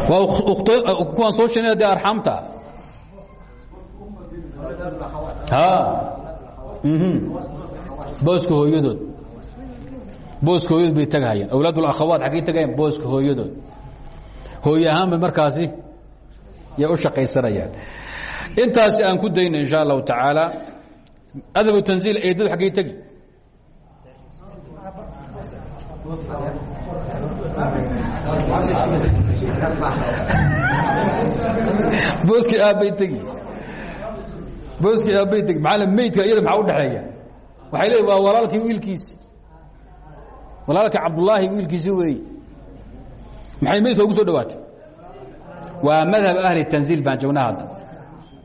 Waa kuwaan soo sheegna dee arxaamta booska hooyadood. Booska hooyadood bay tagahayaan. Awlaadulakhawaat xaggay tagayaan booska hooyadood. Hooye ahaan bay markaasi yay u shaqaysanayaan intaasi aan ku dayna insha allahu tacaala adabu tanziil eedadu xaggay tegi booskii aabbay tegi booskii aabbay tegi maala meydka iyada maxaa udhexeeya waxay leeyi waa walaalkii wiilkiisi. Walaalka cabdullaahi wiilkiisi weeye maxay meydka ugu soo dhawaatay? Waa madhab ahli tanziil baan joognaa hadda.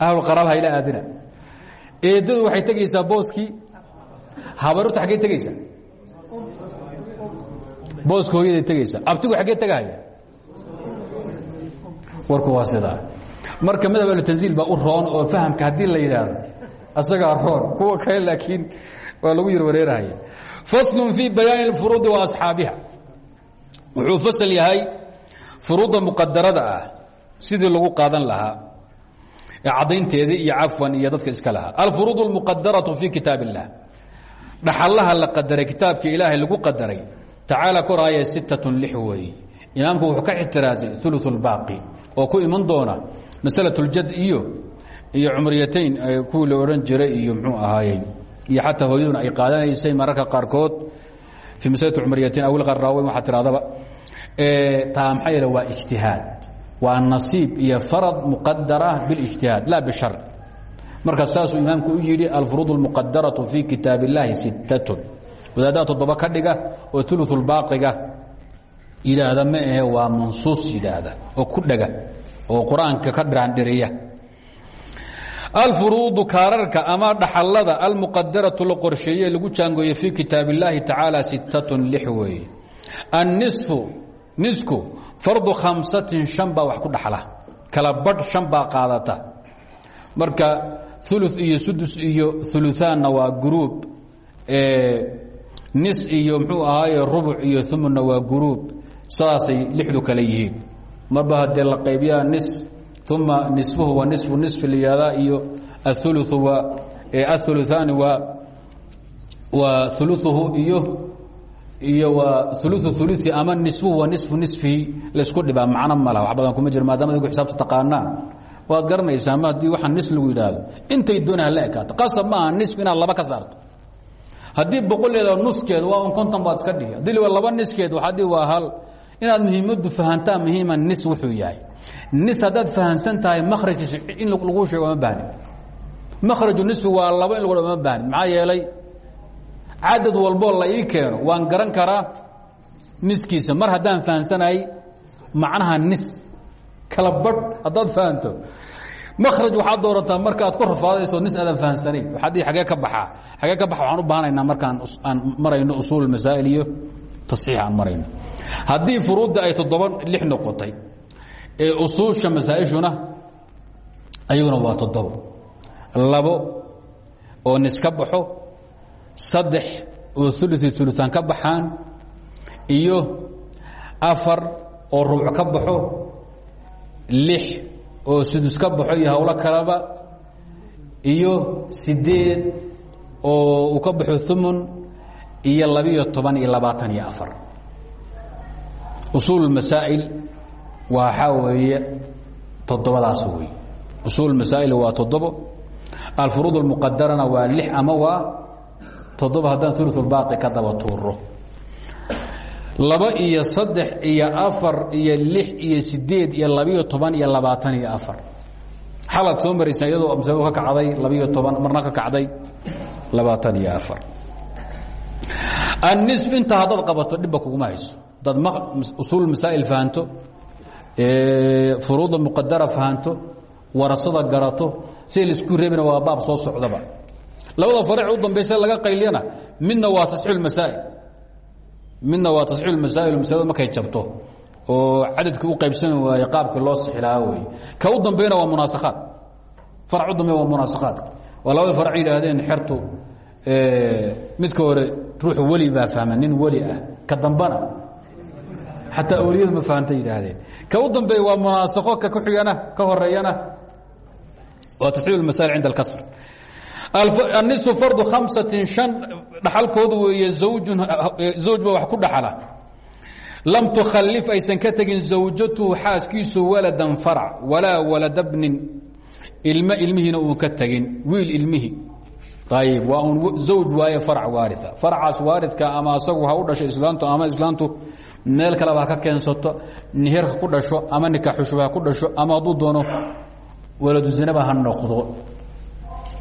Ahlulqaraaba hayla aadina. Eedadu waxay tegaysaa booskii. Habarurta xaggey tegaysaa booska hooyaday tegaysa abtigu xaggee tegahaya warku waa sidaa. Marka madhab ahlutanziil baa u roon oo fahamka haddii la yidhaahdo. Asagaa roon kuwa kale laakiin waa lagu yar wareerahaya faslun fii bayaani اlfuruudi wa asxaabiha wuxuu fasal yahay furuudda muqadarada ah sidii lagu qaadan lahaa ee caddaynteedii iyo cafwan iyo dadka iska lahaa alfuruud اlmuqadaraةu fii kitaab الlah dhaxallaha la qadaray kitaabka ilaahay lagu qadaray tacaala koraaya sittatun lix weeye imaamku wuxuu ka ixtiraasay ulu اlbaaqi oo ku iman doona masalaة اljad iyo iyo cumriyatayn kuwii la odhan jiray iyo mxuu ahaayey iyo xataa hooyaduna ay qaadanaysay mararka qaarkood fii maslati cumriyatayn awil qaraaweyn waxaa tirahdaba taa maxaa yeele waa ijtihaad waa nasiib iyo farad muqadara biاlijtihaad la bishar marka saasuu imaamku u yidhi alfuruud اlmuqadaraةu fii kitaab اllahi sittatun wadaaddaa toddoba ka dhiga oo uluulbaaqiga yidhaahda ma ahe waa mansuus yidhaahda oo ku dhega oo qur-aanka ka dhiraandhiriya alfuruudu kaararka ama dhaxallada almuqadaratu la qorsheeye lagu jaangooye fii kitaab اllaahi tacaala sittatun lix weeye annisfu nisku fardu khamsatin shan baa wax ku dhaxla kala badh shan baa qaadata marka ulu iyo sudus iyo uluaanna waa gruub nis iyo mxuu ahaaye rubuc iyo umunna waa guruub saasay lixdu kale yihiin marba haddee la qaybiyaa nis uma nisfuhu waa nifu nisfi liyaada iyo aulu e, auluthaani waa uluuhu iyo iyo waa uluu ului ama nisfuhu waa nisfu nisfihi laysku dhibaa macno ma laha. Wax badan kuma jiro maadama adinku xisaabta taqaanaan. Waad garanaysaa ma haddii waxaa nis lagu yidhaahdo. Intay doona hala ekaato. Qasab maaha nisfu inaad laba ka saarto. Haddii boqoleeda nuskeed waa un konton baad iska dhihi. Haddii laba niskeed waxaadi waa hal inaad muhiimaddu fahantaan muhiima nis wuxuu yahay nis haddaad fahansan tahay makrajkiisa in lagu sheego ma baahnin. Makhraju nisfi waa laba in lagu ma baahnin. Maxaa yeelay cadad walboo la ii keeno. Waan garan karaa niskiisa. Mar haddaan fahansanahay macnaha nis kala badh haddaad fahanto. Makraj waxaad doorataa markaaad ku rafaadayso nis aadan fahansanayn. Waxaad agee ka baxaa. Agee ka baxa waxaan u baahanaynaa markaan aan marayno usuul masaa'il iyo tasxiix aan marayno. Haddii furuudda ay toddoba lix noqotay ee usuusha masaa'ishuna ayaguna waa toddobo. Labo oo nis ka baxo saddex oo uluثi uluثan ka baxaan iyo afar oo rubuc ka baxo lix oo sudus ka baxo iyo hawlo kaleba iyo sideed oo uu ka baxo umun iyo labiyo toban iyo labaatan iyo afar. Usuul masaa'il waxaa weeye toddobadaas wey usuul masaa'il waa toddobo. Alfuruud اlmuqadarana waa lix ama waa toddoba haddaan uluثulbaaqi ka daba tuuro laba iyo saddex iyo afar iyo lix iyo sideed iyo labiyo toban iyo labaatan iyo afar. Xalaad soo maraysa iyadoo masado ka kacday labiyo marna ka kacday labaatan iyo afar. Annisf intaa haddaad qabato dhibba kuguma hayso. Dad usuul masaa'il fahanto furuuda muqadara fahanto warasada garato siday la isku reebina waa baab soo socdaba labada farac u dambaysa laga qayliyana midna waa tasxiix masaa'il. Midna waa tasxiix masaa'il masalada markay jabto oo cadadkii u qaybsami waaye qaabkii loo sixi lahaa wey ka u dambayna waa munaasakhaad. Farac u dambeya waa munaasakhaadka waa labada farac yidhaahdeen xertu midka hore ruuxu weli baa fahma nin weli ah. Ka dambana. Xataa awliyadu ma fahamta yidhaahdeen ka u dambeeya waa munaasakho ka ku xigana ka horeeyana waa tasxiix masail cinda alkasr النصف فرض خمسة شaن dhaxalkoodu weeye زوجun زawج ba wax ku dhaxala lam تkhalif aysan ka tegin زawjatuhu xaaskiisu walada farc walaa walada bnin ilmo ilmihiina uu ka tegin wiil ilmihi ayb waa un zawj waaye farc waaria farcaas waaridka ama asagu ha u dhasho islaantu ama islaantu meel kaleba ha ka keensato nihir ha ku dhasho ama nikaxushub ha ku dhasho ama hadduu doono waladu zinaba ha noqdo.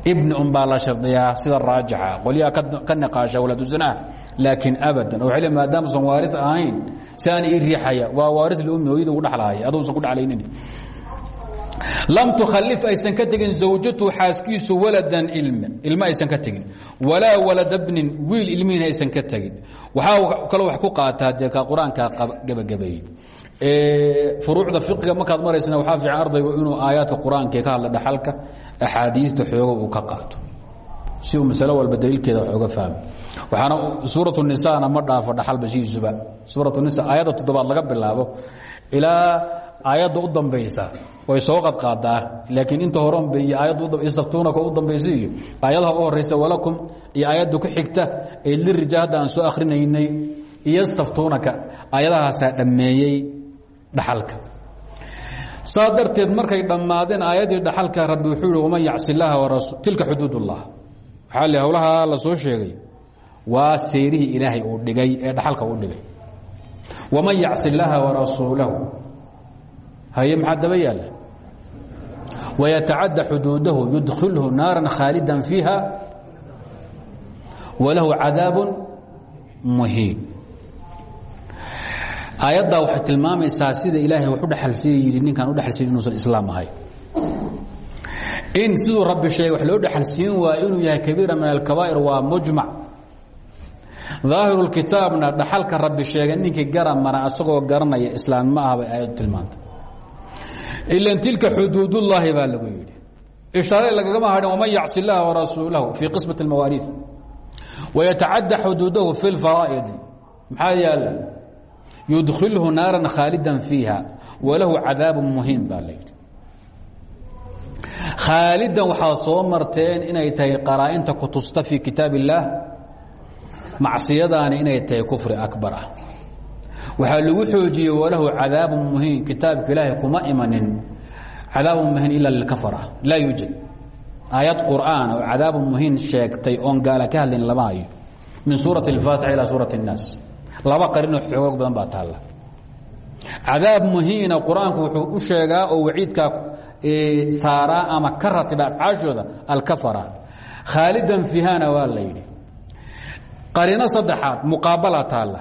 Ibni un baa la shardiyaa sida raajixa qolyaha ka niqaasha waladu zinaa laakiin abadan oo waxay le maadaamusan waari ahayn si aan ii riixaya waa waari liummi hooyada ugu ku dhexlaynin lam tukhalif aysan ka tegin zawjatu xaaskiisu waladan ilm ilmo aysan ka tegin walaa walada bnin wiil ilmihiina aysan ka tegin. Waxaa kaloo wax ku qaataa dee ka qur'aankaa gebagabeeyey furuucda fiqiga markaad maraysana waxaa fiican ardaygu inuu aayaadka qur'aanka ka hadla dhaxalka axaadiista xooga uu ka qaato. Si uu masalo walba daliilkeeda xooga fahmo. Waxaana suuratu nisana ma dhaafo dhaxalba sidiisuba aayadda u dambaysa way soo qadqaadaa. Laakiin inta horanba iyo aayadaha u horaysa walakum iyo aayadda ku xigta ee lirija hadda soo akrinaynay iyo staftuunaka aayadahaasaa dhammeeyey dhaxalka. Saa darteed markay dhammaadeen aayaddii dhaxalka rabbi wuxuu ihi waman yacsi warasu tilka xuduud ullah waxaa howlahaa la soo sheegay waa seyrihii ilaahay uu dhigay ee dhaxalka u dhigay. Waman yacsi illaaha warasuulahu haye maxaa daba yaalla wayatacadda xuduudahu yudkhilhu naaran khaalidan fiiha walahu cadaabun muhiin aayaddaa waxay tilmaamaysaa sida ilaahay wax u dhexalsiiya u dhexalsiin inuusan islaam ahay in siduu rabbi sheegay wax loo dhexalsiin waa inuu yahay kabiira min alkabaa'ir waa mujmac daahirulkitaabna dhaxalka rabbi sheegay ninkii gara mara asagoo garanaya islaam ma aha bay aayaddu tilmaantay ilan tilka xuduudullaahi baa lagu yidhi ishaare lagagama hadhin waman yacsi illaha warasuulahu fii qismat اlmawaariid wayatacadda xuduudahu fi اlfaraa'idi maxaa yaalla yudkhilhu naaran khaalidan fiiha walahu cadaabu muhiim baa layidhi khaalidan waxaad soo marteen inay tahay qaraa'inta ku tusta fii kitaab illaah macsiyadaani tahay kufri akbar waxaa lagu xoojiyey walahu cadaabu muhiin kitaabka ilaahay kuma imanin cadaabu muhiin ila lilkafara laa yuujad aayad qur'aan oo cadaabu muhiin sheegtay oon gaala ka hadlayn lama hayo min suurati اlfaatixa ilaa suurati الnaas laba qarinoo xoogoog badan baa taalla cadaab muhiina qur-aanku wuxuu u sheegaa oo waciidkaa saaraa ama ka ratiba afcaashooda alkafara khaalidan fiihana waa la yidhi qarino saddexaad muqaabala taalla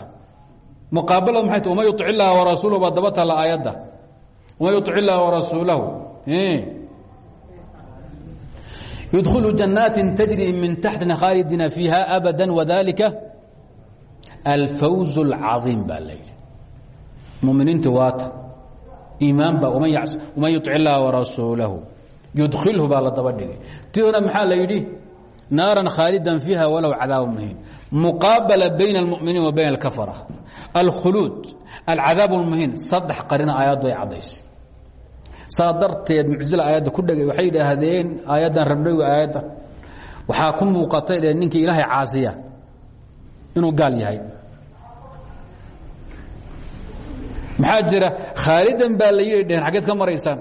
muqaabaladu maxay tahy wman yuic illaaha warasuulahu baa daba taalla aayadda waman yuic illaaha warasuulahu yudkhilu jannaati tajri min taxtina khaalidina fiiha abada wadalika alfawz اlcaiim baa layidhi muminiinta waata iimaan ba waman yuic illaaha warasuulahu yudkhilhu baa la daba dhigay tiduna maxaa la yidhi naaran khaalidan fiiha walow cadaab muhiin muqaabala bayna اlmuminiin wa bayna اlkafara alkhuluud alcadaab اlmuhiin saddex qarina aayaddu ay caddaysay saa darteed muctila aayadda ku dhegay waxay idhaahdeen aayaddan rabdhowi aayadda waxaa ku muuqata dhe ninkii ilaahay caasiya inuu gaal yahay maxaa jira khaalidan baa la yidhi dheheen xaggeed ka maraysaan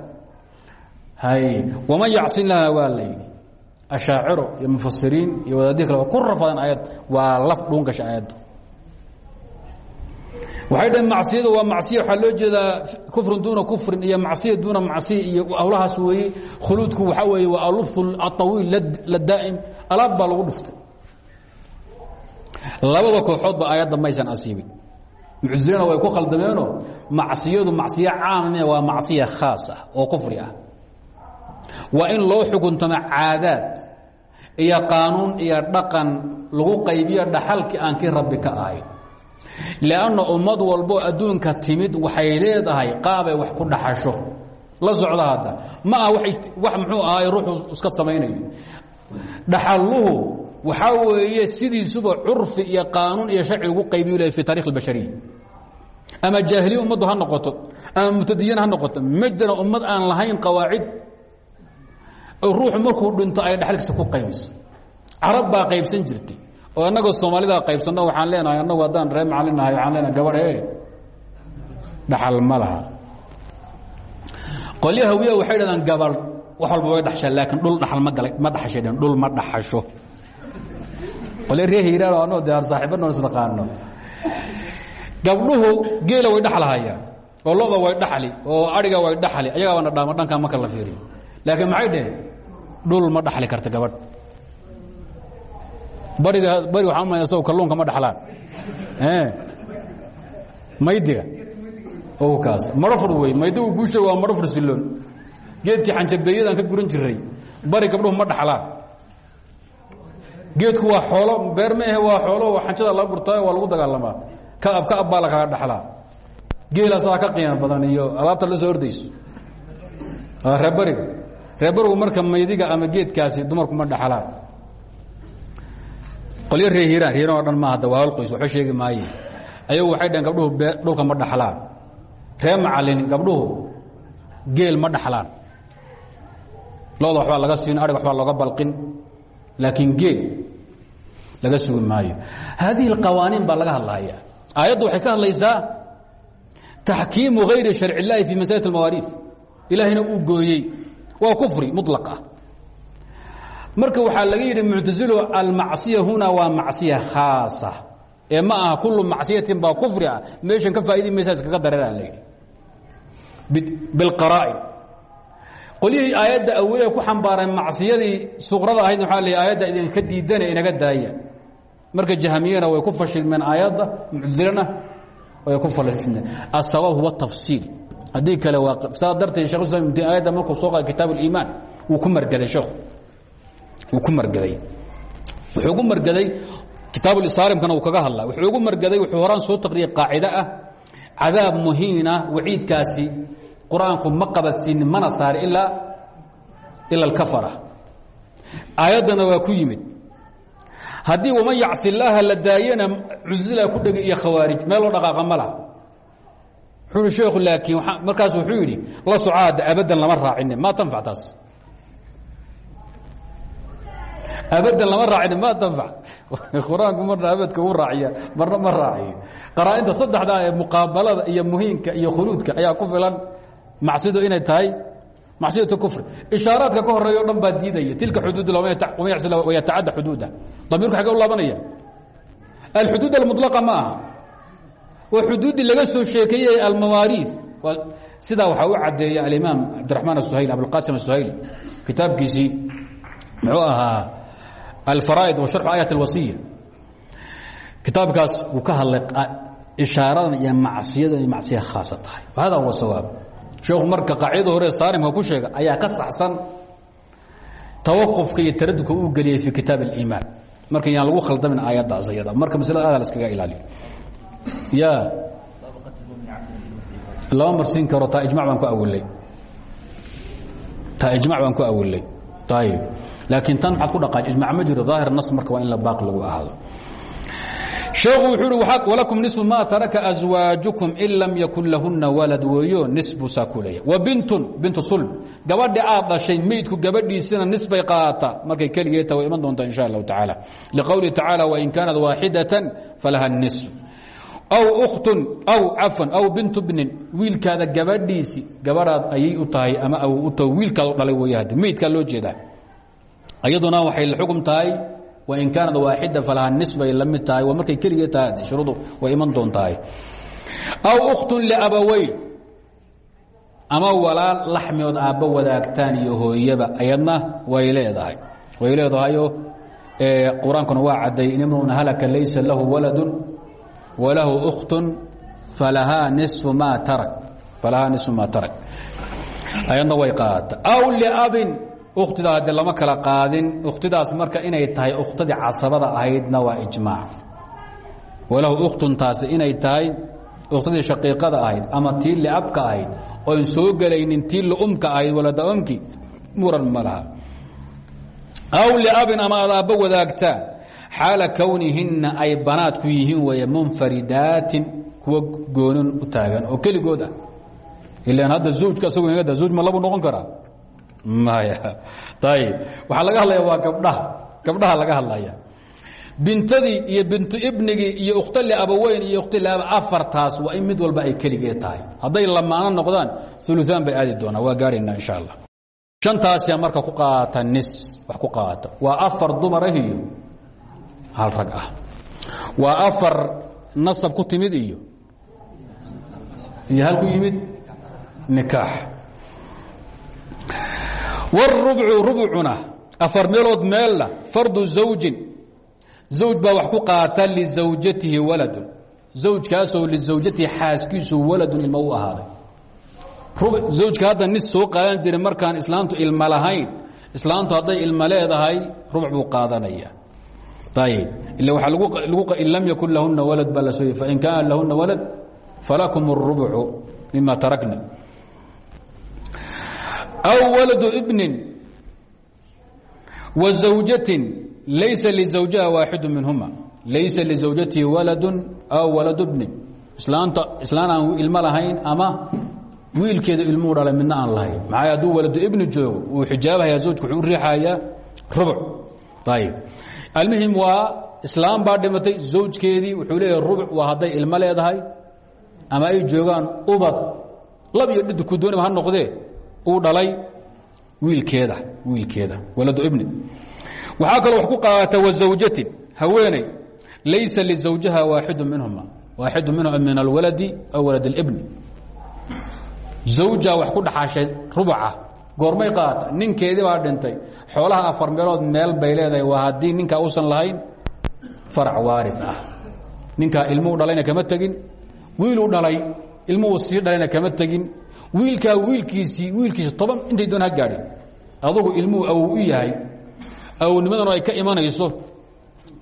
hay waman yacsin laha waa la yidhi ashaaciro iyo mufasiriin iyo wadaadii kale ku rafadeen aayad waa laf dhuun gasha aayaddu waxay dhaheen macsiyadu waa macsiya waxaa loo jeedaa kufrun duuna kufrin iyo macsiya duuna macsiya iyo hawlahaas weeye. Khuluudku waxaa weeye waa alubhu aطawiil ladaa'im alaab baa lagu dhuftay. Labada kooxoodba aayadda maysan asiibin. Mucsilina way ku khaldameenoo macsiyadu macsiyo caamne waa macsiya khaas ah oo kufri ah waa in loo xukuntamo caadaad iyo qaanuun iyo dhaqan lagu qaybiyo dhaxalkii aan kii rabbi ka ahayn. Lanna ummad walbo adduunka timid waxay leedahay qaabay wax ku dhaxasho. La socda hadda. Ma aha wax muxuu ahaay ruuxu iska samaynayo. Dhaxalluhu waxaa weeye sidiisuba curfi iyo qaanuun iyo sharci ugu qaybiyu leh fi taarikh اlbashariya ama jaahiliya ummaddu ha noqoto ama mubtadiyiin ha noqoto ma jira ummad aan lahayn qawaacid ruuxu markuu dhinto ay dhaxalkiisa ku qaybiso carab baa qaybsan jirtay. Oo annagoo soomaalida qaybsanno waxaan leenahay annagu haddaan ree macallin nahay waxaan leenahay gabadh ee dhaxal ma laha. Qolya hawiya waxay dhahdaan gabadh wax walba way dhaxshaa laakiin dhul dhaxal ma galay ma dhaxashay dhehen dhul ma dhaxasho. Qolya ree hiiraan oo anoo de aan saaxiibano isnaqaano gabdhuhu geela way dhaxlahayaan oo loda way dhaxli oo ariga way dhaxli ayagaabana dhaama dhankaa marka la fiiriyo. Laakiin maxay dheheen dhul ma dhaxli karta gabadh. Bariga bari waxaan umaya asagoo kalluunka ma dhaxlaan. Maydiga. O kaas. Marafur wey maydigu guusha waa marafur siloon. Geedkii xanjabeeyadaan ka guran jiray bari gabdhuhu ma dhaxlaan. Geedku waa xoolo beer maahe waa xoolo xanjada laga gurtaayo waa lagu dagaalamaa kaab kaab baa la dhaxlaa. Geelaasaa ka qiimo badan iyo alaabta la soo ordayso. Reebariga reebarigu marka maydiga ama geedkaasi dumarku ma dhaxlaan qolyo ree hiiraan hiiraan oo dhan maaha da waa hal qoys waxba sheegi maaye ayagu waxay dhaheen gabdhuhu dhulka ma dhaxlaan ree macallin gabdhuhu geel ma dhaxlaan looda waxbaa laga siin arig waxbaa looga balqin laakiin geel laga sugi maayo haadihi اlqawaaniin baa laga hadlaya aayaddu waxay ka hadlaysaa taxkiimu hayri sharci اllahi fi masalat اlmawaariif ilaahayna uu gooyey waa kufri muطlaq ah. Marka waxaa laga yidhi muctasilo almacsiya huna waa macsiya khaasa. Ee kullu macsiyatin baa kufri ah. Meeshan ka faa'idi maysa iskaga dareeraa la yidhi. Bilqaraa'in qolyihii aayadda awile ku xambaareen macsiyadii suqrada ahayd waxaa la aayadda idinka diidane inaga daaya. Marka jahamiyana way ku fashilmeen aayadda muctasilana way ku fashilmeen. Asabab huwa tafsiil haddii kale waa saa darteed shekh islam ibn markuu soo qaada kitaab اliimaan wuu ku margaday sheekhu wuu ku margaday. Wuxuu gu margaday kitaabulisaarimkana uu kaga hadla wuxuu ugu margaday wuxuu horaan soo taqriyay qaacide ah cadaab muhiina waciidkaasi qur'aanku ma qabadsiinin mana saari ilaa ila alkafara. Aayaddana waa ku yimid. Haddii waman yacsi illaaha la daayana cusila ku dhegi iyo khawaarij meel loo dhaqaaqa ma laha ihi sheekhu laakiin markaas wuxuu yidhi la socaada abaddan lama raacine maa tanfac taas. Abaddan lama raacin ma tanfac. Qur'aanku marna abadka u raaciya marna ma raaciyo. Qaraa-inta saddexdaa ee muqaabalada iyo muhiimka iyo khuluudka ayaa ku filan. Macsidu inay tahay macsiyatu kufri. Ishaaraadka ka horreeya o dhan baa diidaya. Tilka xuduud wayatacadda xuduuda damiirku xagee u laabanaya alxuduud almulaqa ma aha waa xuduuddii laga soo sheekeeyey almawaariid sidaa waxaa u caddeeya alimaam cabdiraxmaan asuhayl abulqasim asuhayli kitaabkiisii muxuu ahaa alfaraaid wa sharxu aayat alwasiya kitaabkaas wuu ka hadlay ishaaradan iyo macsiyadu inay macsiya khaasa tahay hada huwa sawaab. Sheekhu marka qaacidada hore saarimka ku sheega ayaa ka saxsan tawaqufka iyo taradudka uu geliyey fi kitaab اliimaan marka yaan lagu khaldamin aayaddaas ayada marka maslada aada la iskaga ilaaliyo ya. Lama marsiin karo taa ijmac baan ku awilay taa ijmac baan ku awilay ayib laakiin tan maxaad ku dhaqaan ijmac ma jiro daahir nas marka waa in la baaq lagu ahaado. Sheekhu wuxuu uhi walakum nisfu ma taraka aswaajukum in lam lahunna walad weeyo nisbu saa ku wa bintun bintu sulb gabadhi aad dhashay meydku gabadhiisina nisbay qaata. Markay keligeeta way iman doontaa insha allahu tacaala. Liqowlihi tacaala wain kaanat waaxidatan falaha nisf aw ukhtun aw cafan aw bintu bnin. Wiilkaada gabadhiisi gabadhaad ayay u tahay ama aw u taho wiilkaad u dhalay hadde meydkaa loo jeedaa iyaduna waxay la xukun tahay wain kaanad waaxida falaha nisbay la mid tahay waa markay keligee tahay shuruudu way iman doontahay. Aw ukhtun liabaweyn ama walaal laxmiyood aabba wadaagtaan iyo hooyaba ayadna way leedahay. Way leedahayoo qur'aankuna waa cadday in imrun halaka laysa lahu waladun walahu ukhtun falahaa nisfu maa tarak ayadna way qaadata aw liabin ukhtidaa hadde lama kala qaadin ukhtidaas marka inay tahay ukhtadii casabada ahaydna waa ijmaac walahu ukhtun taasi inay tahay ukhtadii shaqiiqada ahayd ama tii liabka ahayd oon soo gelaynin tii liumka ahayd walada omki muran ma laha aw liabin ama ad aabba wadaagtaan xaala kownihinna ay banaadku yihiin weeye munfaridaatin kuwa goonin u taagan oo keligood ah ilaan hadda inaga zawj ma labu noqon karaa? Maya ayib waxaa laga hadlaya waa gabdhaha. Gabdhaha laga hadlaya bintadii iyo bintu ibnigii iyo ukhtali abaweyn iyo ukhtali aba afartaas waa in mid walba ay keligee tahay. Hadday lamaano noqdaan uluaan bay aadi doonaa waa gaarhaynaa insha allah. Shantaasia marka ku qaata nis wax ku qaata. Waa afar dumarah iyo hal rag ah. Waa afar nasab ku timid iyo? Iyo hal ku yimid? Nikaax. Wاrubcu rubcuna afar meelood meella fardu zawjin. Zawj baa wax ku qaata lizawjatihi waladun. Zawjkaasoo lizawjatihi xaaskiisu waladun ilmo u ahaaday. Zawjka hadda nis soo qaadan jiray markaan islaamtu ilma lahayn islaamtu hadday buu qaadanaya ayb ila waaa in lam yakun lahuna walad baa la sooy fain kaana lahuna walad falakum الrubcu mima tarakna aw waladu ibnin wa zawjatin laysa lizawjiha waaxidu minhuma laysa lizawjatihi waladu aw waladu bnin islaanta islaan aan ilmo lahayn ama wiilkeeda ilmuu dhalay midna aan lahayn maxaa hadduu waladu ibni joogo wuu xijaabahayaa zawjku wuxuu u riixayaa rubuc ayib almuhim waa islaam baa dhimatay zawjkeedii wuxuu leeyahay rubuc waa hadday ilmo leedahay ama ay joogaan ubad. lab iyo dhid ku dooniba ha noqdee uu dhalay wiilkeeda wiilkeeda waladu ibni waxaa kaloo wax ku qaadata wazawjatin haweeney laysa lizawjiha waaxidu minhuma waaxidu minhuma min alwaladi aw walad اlibni zawja wax ku dhaxashay rubuca goormay qaata ninkeedii baa dhintay. Xoolaha afar meelood meel bay leedahay waa haddii ninkaa uusan lahayn farac waari ah. Ninkaa ilmuhu dhalayna kama tegin wiiluu dhalay ilmuhu sii dhalayna kama tegin. Wiilkaa wiilkiisii wiilkiisa toban intay doon ha gaadhin. Adugu ilmuhu awow u yahay. Awownimadana ay ka imanayso.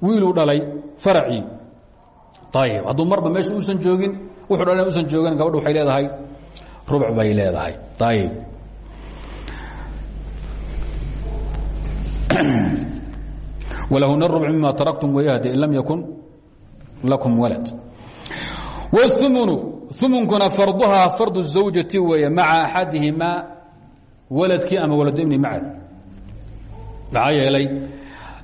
Wiiluu dhalay faracii ayib hadduu marba meesha uusan joogin wuxuu dhalay usan joogin gabadhu waxay leedahay rubuc bay leedahay. Ayib walahuna الربع mima taraktum wayahdi in lam yakun lakum walad wاumunu umunkuna farduhaa fardu الزawjati weeye maca axadihimaa waladkii ama waladu ibni macad maxaa yeelay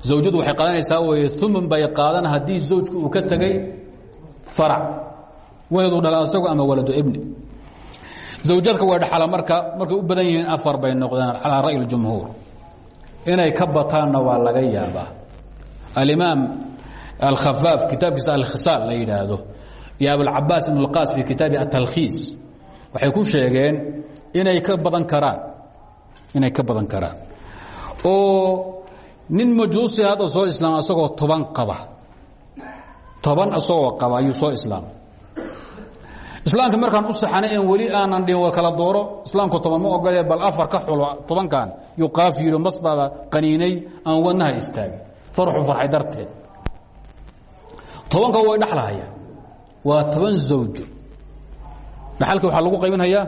zawjadu waxay qaadanaysaa weye umun bay qaadan haddii zawjku uu ka tegey farac waladuu dhala asagu ama waladu ibni zawjadka waa dhaxala marka markay u badan yihiin afar bay noqdeen calaa ra'yi اjumhuur inay ka bataanna waa laga yaabaa. Alimaam alkhafaaf kitaabkiisa alkhisaal la yidhaahdo. Iyo abulcabaas ibn اlqaas fi kitaabi atalkhiis waxay ku sheegeen inay ka badan karaan. Inay ka badan karaan. Oo nin majuusi hadda soo islaama asagoo toban qaba. Toban asagoo qaba ayuu soo islaamay islaamka markaan u saxanay en weli aanan dhihin wa kala dooro. Islaamku toban ma ogolee bal afar ka xulo tobankan yuu qaaf yidhi masbaaba qaniinay aan wadnaha istaagay. Farxu farxay darteed. Tobanka way dhexlahayaan waa toban zawjo dhaxalka waxaa lagu qaybinhayaa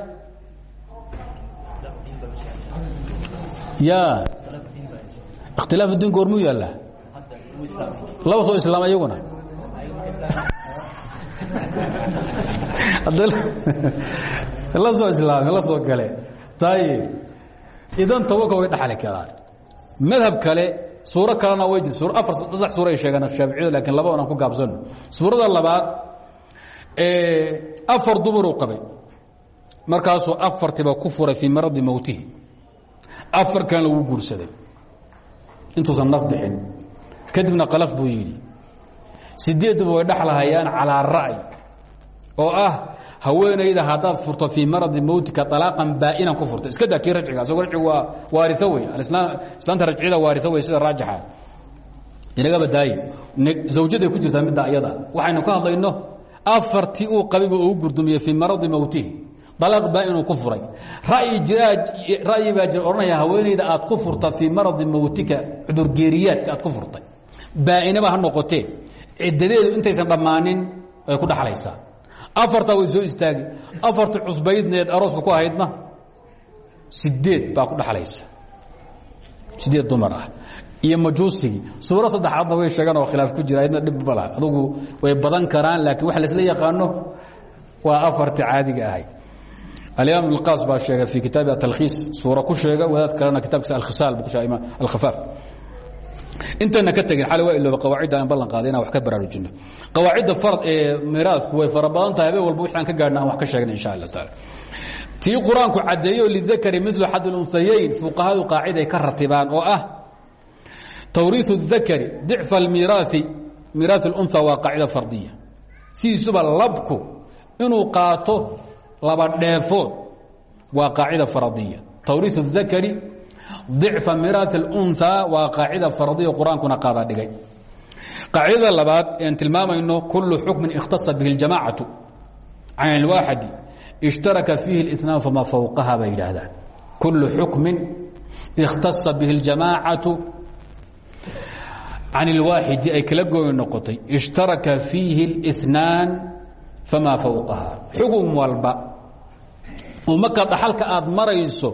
ya ikhtilaaf adduunka hormuu yaallaa? Laba soo islaam iyaguna la soo islaame la soo gale tayib idan tobanka way dhaxli karaan. Madhab kale suuro kalena way jir afar saddex suura ay sheegaan shaaficiyadu laakiin laba onan ku gaabsano suurada labaad afar dumaruu qabay. Markaasuu afartiba ku furay fii maradi mowtihi afar kalena wuu guursaday. Intuusan naf bixin. Kadibna qalaf buu yidhi. Sideedduba way dhexlahayaan calaa ra'y oo ah haweenayda haddaad furto fii maradi mowtika alaaqan baa'inan ku furto. Iska daa kii rajciga asagoo rajcigu waa waario wey. Islaanta rajciyada waario wey sida raajixa inaga badaaye zawjaday ku jirtaa midda ayada. Waxaynu ka hadlayno afartii uu qabayba uu gurdumiyey fii maradi mowtihi alaaq baainuu ku furay. Ra'yi baa jira odhanaya haweenayda aad ku furta fii maradi mowtika cudurgeeriyaadka aad ku furtay. Baainaba ha noqotee. Ciddadeedu intaysan dhammaanin way ku dhaxlaysaa afartaa way soo istaagi. Afartii cusbaydneed arooska ku ahaydna. Sideed baa ku dhaxlaysa. Sideed dumar ah. Iyo majuusigii suuro saddexaadna way sheegaan oo khilaaf ku jira. Ayadna dhib ma laha. Adugu way badan karaan laakiin waxa laisla yaqaano waa afartii caadiga ahayd alimaam ibnqaas baa sheegay fii kitaabi atalkhiis suura ku sheega wadaad kalena kitaabkiisa alkhisaal buu ku sheegay alkhafaaf intayna ka tegin xali waa ilooba qawaacidda aan ballan qaaday inaan wax ka baraarujino qawaacidda farad ee miraadku way fara badan tahay habeen walba wixii aan ka gaadhna aan wax ka sheegna insha allah taala tii qur-aanku caddeeyo lidakari midlu xad lunhayayn fuqahadu qaaciday ka ratibaan oo ah tawriiث الdakri dicfa almiiraai miiraaث اlunha waa qaacida fardiya sidiisuba labku inuu qaato laba dheefood waa qaacida faradiya tawriiث الdakri ضicfa miiraaث اlunha waa qaacida faradiya qur-aankuna qaada dhigay qaacidada labaad ean tilmaamayno kulu xukmin ikhtasa bihi اljamaacaةu can اlwaaxadi ishtaraka fiihi اlاثnaan fama fowqaha bay yidhaahdaan kulu xukmin ikhtasa bihi اljamaacaةu can اlwaaxidi ay kala gooyi noqotay ishtaraka fiihi اlاثnaan famaa fowqaha xukun walba oo marka dhaxalka aad marayso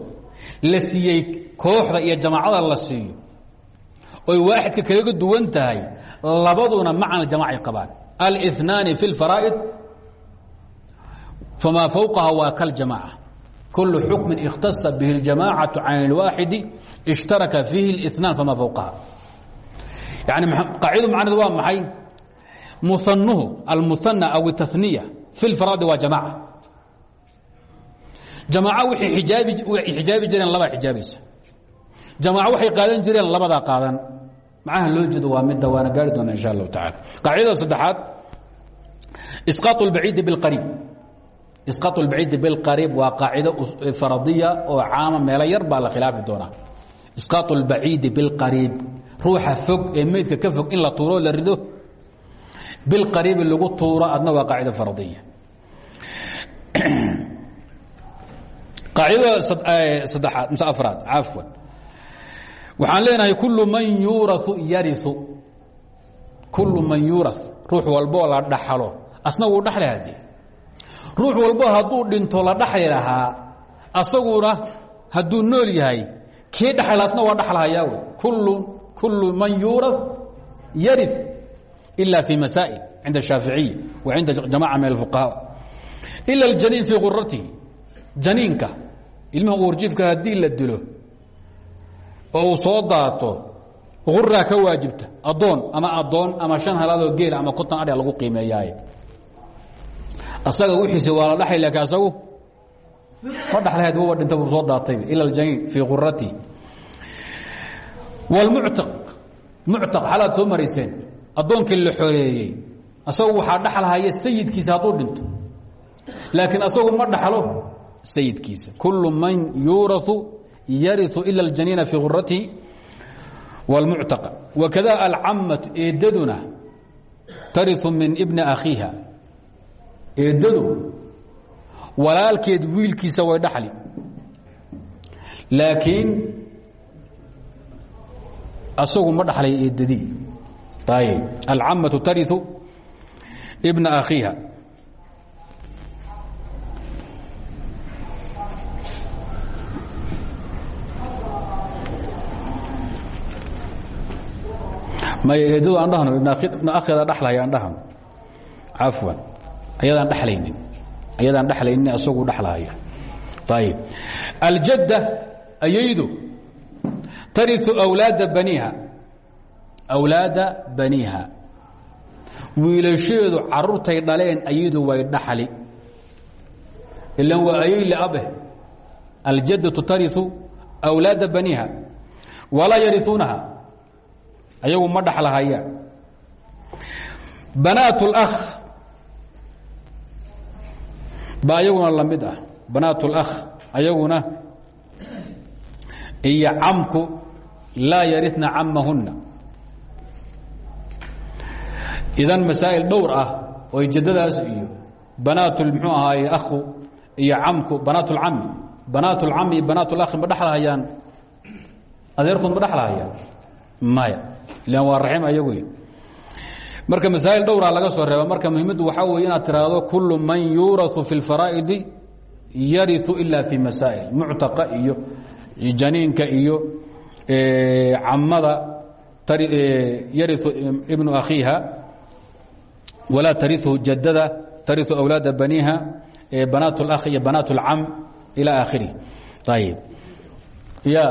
la siiyey kooxda iyo jamaacada la siiyo oy waaxidka kalaga duwan tahay labaduna macna jamacay qabaan alاثnaani fi اlfaraa'id famaa fowqaha waa kaljamaaca kulu xukmin ikhtasa bihi اljamaacaةu can اlwaaxidi ishtaraka fiihi الاثnaan famaa fowqaha yani qaacidu macneed waa maxay muanuhu almuana aw اtaniya fi اlfaraadi waa jamaca jamaaco waxay xijaabi jireen labaa xijaabaysa jamaac waxay qaadan jireen labadaa qaadan. Macnaha loo jeedo waa midda waana gaari doona insha allahu taala qaacidada saddexaad isqaau baciidi biqariib isqaau lbaciidi bilqariib waa qaacido faradiya oo caama meelo yar baa la khilaafi doonaa. Isqaau lbaciidi bilqariib ruuxa fog ee meydka ka fog in la tuuro la rido bilqariibi lagu tuuro adna waa qaacido faradiya. Qaacidada saddexaad mise afraad cafwan waxaan leenahay kullu man yuurau yariu kullu man yuura ruux walboo la dhaxlo. Asna wuu dhaxli haddii. Ruux walbo hadduu dhinto la dhaxli lahaa asaguna hadduu nool yahay kii dhaxli lahaa asna waa dhaxlahayaa wey. Kullu kullu man yuura yari ila fii masaa'il cinda ashaaficiyi wa cinda jamaca min alfuqahaa. Ila aljaniin fii quratihi janiinka ilmaha uurjiifka haddii la dilo oo uu soo daato uraa ka waajibta adoon ama adoon ama an halaadoo geel ama konton a lagu iimeeyaay asaga wiiisi waa la dhaay laakiin asagu ma dhalahad waba dhinta buu soo daatay ila janiin fii urati wlmuctaq muctaq xalaad soo mariseen addoonkii la xoreeyey. Asagu waxaa dhaxlahaya sayidkiisa hadduu dhinto. Laakiin asagu ma dhaxlo sayidkiisa. Kullu man yuurau yariu ila اljaniina fii guratihi wاlmuctaqa wakada alcamatu eedaduna tariu min bni akhiiha. Eedadu walaalkeed wiilkiisa way dhaxli. Laakiin asagu ma dhaxlay eedadii alcamatu tariu bna akhiiha may eedadu aan dhahno akheeda dhalahaya aan dhahno cafwan. Ayadaan dhalaynin ayadaan dhalaynin isagu dhalahaya ayib aljadda ayaydu. Tariu wlaada baniha awlaada baniha wiilasheedu caruurtay dhaleen ayadu way dhaxli. Ilan waa ayayli abeh aljaddatu tariu awlaada baniha walaa yariuunaha ayagu ma dhaxlahayaan banaat اlأkh ba ayaguna la mid ah banaat اlأkh ayaguna iyo camku laa yarina camahuna idan masaa'il dhowr ah oy jaddadaas iyo banaat mxuu ahaaye akhu iyo camku banaat اlcami banaat اlcami iyo banaat اlakhi ma dhexlahayaan adeerkood ma dhexlahayaan maya ilan waa raxim ayagu marka masaa'il dhowraa laga soo reeba marka muhimaddu waxaa weye inaad tiraahdo kullu man yuuraثu fi اlfaraa'idi yariu ila fi masaa'il muctaqa iyo janiinka iyo camada yariu ibnu akhiiha walaa tariu jadada tariu awlaada baniha banaat اlakh iyo banaat اlcam ilى aakhirih ayib ya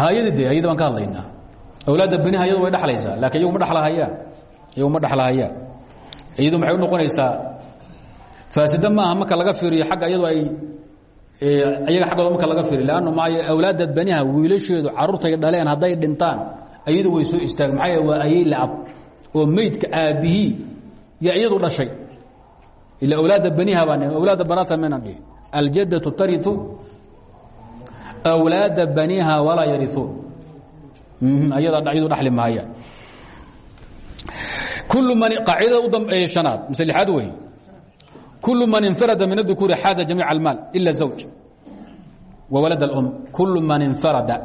hayadi de ayada baan ka hadlaynaa. Awlaadda baniha iyadu way dhalaysaa laakiin iyagu ma dhalahayaan iyagu ma dhexlahayaan iyadu maxay u noqonaysaa? Faasida maaha marka laga fiiriyo agga iyadu ay ayaga aggooda marka laga fiiriyo. Lannu maayo awlaadda baniha wiilasheedu carruurtay dhaleen hadday dhintaan ayadu way soo istaageen. Maxaa waa ayay lacab oo meydka aabbihii yaa iyadu dhashay. Ila awlaadda baniha baa awlaadda banaata maynan dhihi. Aljaddatu taritu awlaada baniha walaa yariuun ayadu dhali maayaan qaacidada u dambeeye hanaad mise lixaad wey kul man infarada min الذukuuri xaaza jamiic اlmaal ila الزawj wawalad اlm kul man infarada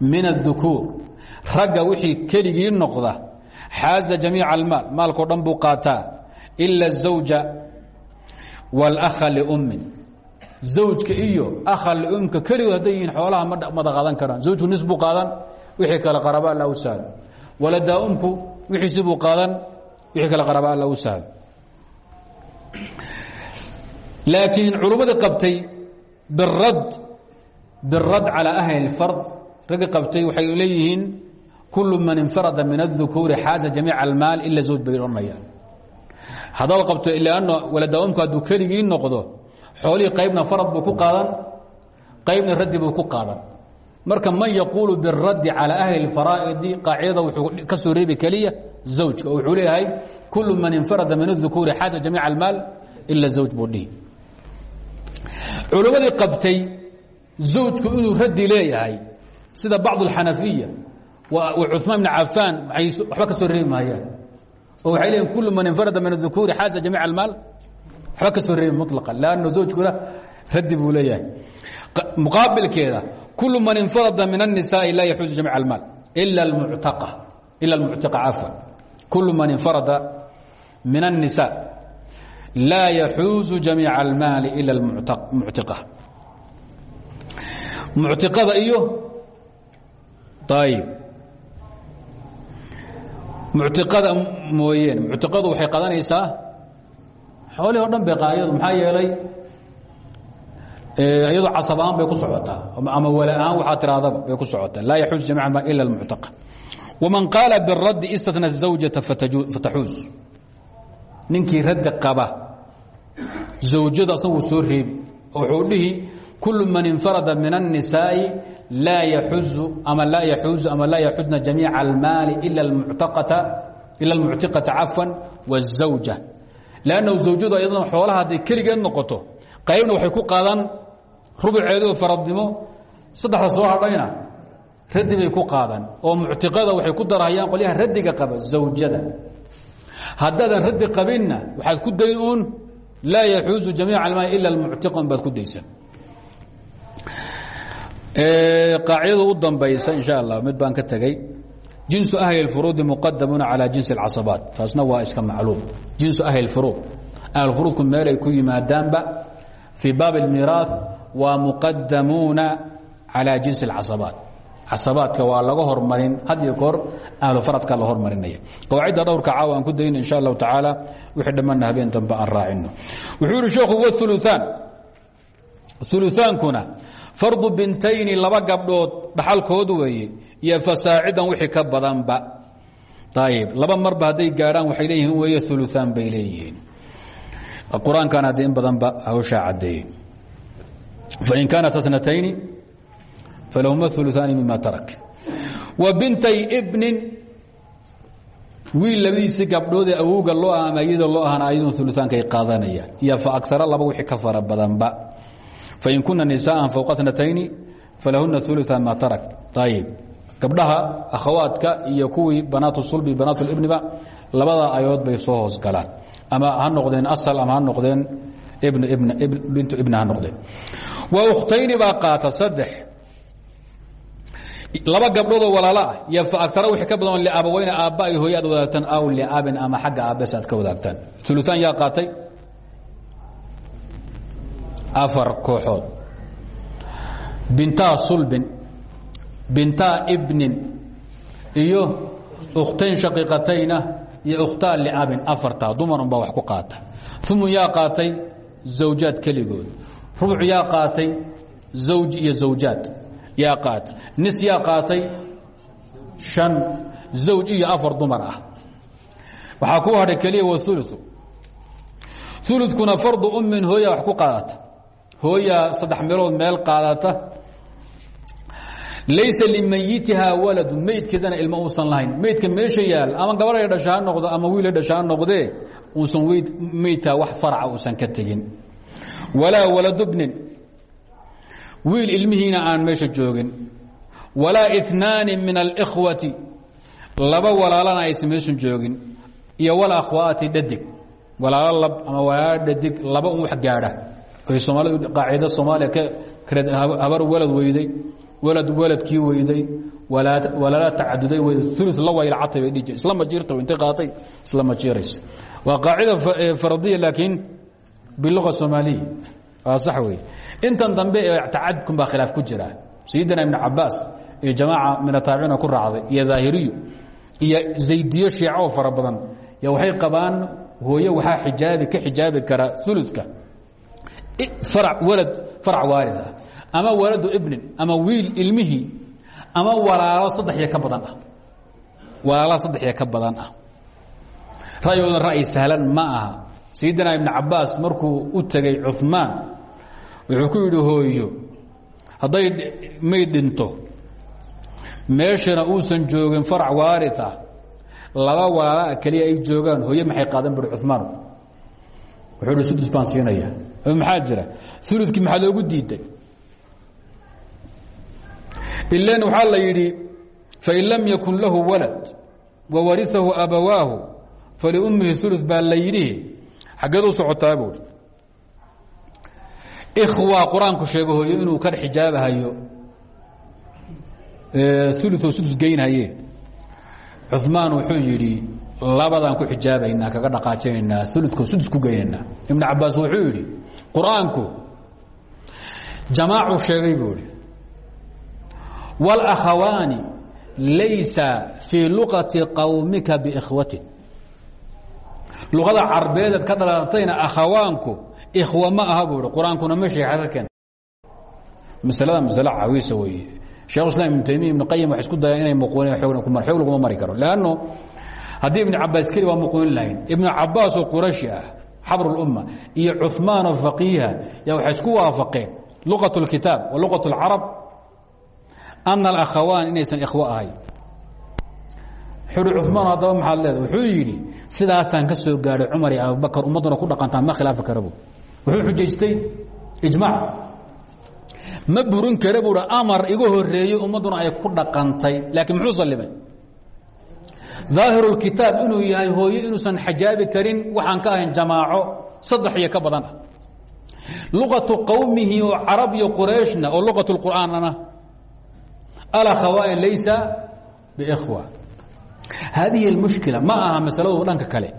min الذukuur ragga wixii keligii noqda xaaza jamiic اlmaal maalkao dhan buu qaataa ila الزawja wاlأha lأmin zawjka iyo akha lumka keligood hadday yihiin xoolaha mada qaadan karaan zawjku nis buu qaadan wixii kale qaraba alla u sahlo waladaa umku wixiisi buu qaadan wixii kale qaraba alla u sahlo laakiin culummadii qabtay birad birad calى ahli اlfard raggi qabtay waxay leeyihiin kul man infarada min الذukuuri xaaza jamiic اlmaal ila zawj bay odhanayaan haddaad qabto lanno waladaa umku hadduu keligii noqdo xoolihii qaybna farad buu ku qaadan qaybna raddi buu ku qaadan marka man yaquulu biraddi calى ahli اfaraa'idi qaacidada wuxuu ka soo reebi keliya zawjka oo wuxuu leeyahay kulu man infarada min الذukuuri xaasa jamiic اlmaal ila zawj buu dhihi culimmadii qabtay zawjku inuu raddi leeyahay sida bacض اlxanafiya cuثmaan bn cafaan waxba ka soo reebi maayaan oo waxay leeyihin kulu man infarada min الذukuuri xaasa jamiic اlmaal waba ka soo reebi muطlaqan lanno zawjkuna raddi buu leeyahay muqaabilkeeda kul man infarada min الnisaaءi laa yaxuuzu jamiic اlmaal ila اlmuctaqa ila اlmuctiqa cafwan kul man infarada min الnisaaء laa yaxuuzu jamiica اlmaali ila اlmuctiqa muctiqada iyo ayb muctiqada mooyeen muctiqadu waxay qadanaysaa xoolihii o dhan bay qaayadu maxaa yeelay iyadoo casab ahaan bay ku socotaa ama wala ahaan waxaa tirahdaba bay ku socotaa laa yaxuus jamiica ma ila almuctaqa waman qaala biraddi istatna الزawjata fataxuus ninkii raddi qaba zawjada asaguu soo reebi oo wuxuu dhihi kul man infarada min الnisaaءi laa yaxuzu ama laa yaxuuzu ama laa yaxuzna jamiica اlmaali ila اlmuctiqata cafwan wالزawja lannahu zawjadu ayadana xoolaha hadday keligeed noqoto qaybna waxay ku qaadaan rubuceedoo faradnimo saddexda soo hadhayna raddi ku qaadaan oo muctiqada waxay ku darahayaan qolyaha raddiga qaba zawjada haddaadan raddi qabinna waxaad ku dayn uun laa yaxuuzu jamiica almaal ila almuctiqan baad ku daysan qaacidada u dambaysa insha allah mid baan ka tegey jinsu ahli اfuruudi muqadamuuna calى jinsi اcasabaat taasna waa iska macluum jinsu ahli اfuruud ahlfuruudku meelay ku yimaadaanba fii baab اlmiiraaث waa muqadamuuna calى jinsi اcasabaat casabaadka waa laga hormarin had iyo koor ahlu faradka la hormarinaya qawaacidda dhowrka caawa aan ku dayno insha allahu tacaala wixii dhammaanna habeen dambe aan raacino wuxuu yihi sheekhu wauluaan ulutaankuna fardu bintayni laba gabdhood dhaxalkood weeye iyo fasaacidan wixii ka badanba. Ayib laba marba hadday gaadhaan waxay leeyihiin weeye uluaan bay leeyihiin. Qur'aankan haddii in badanba hawshaa caddeeye fain kaanat atnatayni falahuma uluaani mima tarak. Wa bintay bnin wiil labadiisii gabdhoodee awowga loo ah ama iyada loo ahana ayadun ulutaankay qaadanayaan iyo fa agara laba wixii ka fara badanba. Fain kuna nisaءa fowqa tnatayni falahuna uluثa ma tarak. Ayib gabdhaha akhawaadka iyo kuwii banaatu sulbi banaat libniba labada ayood bay soo hoos galaan. Ama ha noqdeen asal ama ha noqdeen bintu ibn ha noqdeen. Wa ukhtayni baa qaata saddex. Laba gabdhoodoo walaalo ah iyo fa agtara wixii ka badan liabaweyne aabba ay hooye aad wadaagtaan aw liabin ama xagga aabbes aad ka wadaagtaan. Uluaan yaa qaatay? Afar kooxood. Bintaa sulbin bintaa ibnin iyo ukhtayn shaqiiqatayna iyo ukhtaa liabin afartaa dumar unbaa wax ku qaata umun yaa qaatay zawjaad keligood. Rubuc yaa qaatay zawj iyo zawjaad yaa qaatay. Nis yaa qaatay shan zawj iyo afar dumar ah. Waxaa ku hadhay keliya waulu ulukuna fardu ummin hooya wax ku qaadata. Hooyaa saddex meelood meel qaadata laysa limayitihaa waladu meydkeedana ilmo uusan lahayn. Meydka meesha yaal ama gabadhay dhasha ha noqdo ama wiila dhasha ha noqdee uusan meydkaa wax faraca uusan ka tegin. Walaa waladubnin wiil ilmihiina aan meesha joogin. Walaa inaani min alikhwati laba walaalana aysan meeshan joogin. Iyo wal akhwaati dhadig. Walaalo lab ama walaalo dhadig laba un wax gaadha. Soomaalid qaacido soomaaliya habar walad weyday walad waladkii weyday walaala tacaduday ulu la waylcatay bay dhii islama jiirta intay qaatay islama jiiraysa waa qaacida fardiya laakiin biluga soomaaliya waa sax wey intan dambe ee tacadudkun baa khilaaf ku jira. Sayidina ibn cabaas iyo jamaaca min ataabiciina ku raacday iyo daahiriyo iyo zaydiyo shiica oo fara badan y waxay qabaan hooye waxaa xijaabi ka xijaabi kara uludka walad farac waaris ah ama waladu ibnin ama wiil ilmihii ama walaalo saddex iyo ka badan ah. Walaalo saddex iyo ka badan ah. Ra'yigoodan ra'yi sahlan ma aha. Sayidina ibn cabaas markuu u tegey cuثmaan wuxuu ku yidhi hooyo hadday mayd dhinto meeshana uusan joogin farac waaris ah. Laba walaalaa keliya ay joogaan. Hooye maxay qaadan? buri cumaan wuxuu hi sudus baan siinaya maxaa maxaa loogu diiday ilan waxaa la yidhi fain lam yakun lahu walad wawariahu abawaahu faliummihi ulu baa la yidhi xaggeed u socotaa buui ikhwa qur'aanku sheego hooyo inuu ka xijaabahayo ulu sudus geynhaye cumaan wuxuu yidhi labadaan ku xijaabaynaa kaga dhaqaajinaynaa uludko sudus ku geynaynaa ibn cabaas wuxuu yidhi qur'aanku sheegay buu wاlakhawaani laysa fii luqati qowmika biikhwatin luqada carbeedeed ka dhalatayna akhawaanku ikhwa ma aha buu ihi qur-aankuna ma sheexada keen masalada masale cawiisa weeye shekh islam ibn taymiya ibn qayim waxay isku dayaan inay muquuniyaan xoogna ku mar xoog laguma mari karo leanno haddii ibn cabaas keli waa muquunin lahayn ibnu cabaas oo qurashi ah xabr اlumma iyo cuثmaan oo faqiiha yaa waxay isku waafaqeen luqaة اlkitaab wa luqaة اlcarab ana alakhawaan inaysan ikhwo ahayn xuri cumaan haddaba maxaad leeda wuxuu yidhi sidaasaan ka soo gaadhay cumar iyo abubakar ummadduna ku dhaqantaa ma khilaafi karabo wuxuu xujaystay ijmaac ma burin kara buuhi amar iga horeeyey ummadduna ay ku dhaqantay laakiin muxuu sallimay daahiru lkitaab inuu yahay hooyo inuusan xajaabi karin waxaan ka ahayn jamaaco saddex iyo ka badan ah luqatu qowmihi oo carab iyo qurayshna oo luqatu qur'aanana alakhawaani laysa bikhwa haadihi اlmushkila ma aha masaladu dhanka kale.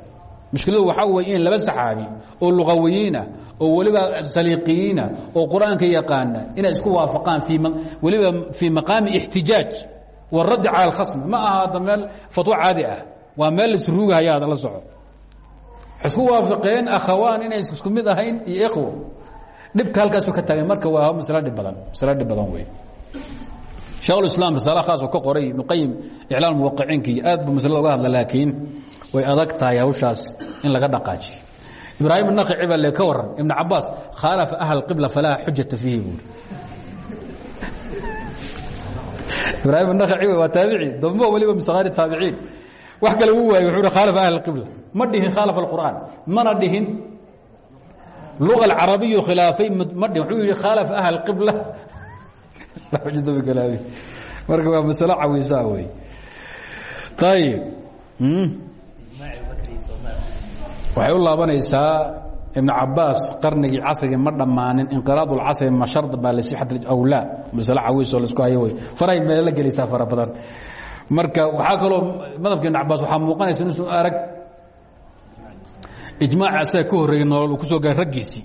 Mushkiladu waxaa weeye in laba saxaabi oo luqawiyiinah oo weliba saliiqiyiina oo qur'aanka yaqaana inay isku waafaqaan weliba fii maqaami ixtijaaj waraddi cala alkhasm ma aha hadda meel fatwo caadi ah. Waa meel laisruugahaya ad la soco. Isku waafaqeen akhawaan inay isku mid ahayn iyo ikhwo dhibka halkaasu ka taagay marka waa maslo dhib badan maslo dhib badan wey sheekhulislaam risaala khaas oo ka qoray ibnuqayim iclaal muwaqicinki. Aad buu masle oga hadla laakiin way adag tahay hawshaas in laga dhaqaajiyo. Ibraahim naqici baa le ka waran ibnu cabaas khaalafa ahl qibla falaa xujata fiihi buuri ibraahim naqici waa taabici dambo weliba misqaari taabiciin. Wax kale uu waayey wuxuu hi khaalafa ahl qibla ma dhihin khaalafa alqur'aan mana dhihin luga alcarabiyu khilaafay ma dhihin wuxuu yidhi khaalafa ahl qibla marka waa masalo cawisaa wey ayib waxay u laabanaysaa ibn cabaas qarnigii casrigii ma dhammaanin inqiraad اlcasri ma shard baa lisixat awlaa masale cawiisoo la isku hayo wey farahay meelo la gelaysaa fara badan. Marka waxaa kaloo madhabka ibn cabaas waxaa muuqanaysa inuusan arag ijmaac asaga ka horreeyey nolol uu ku soo gaaray raggiisii.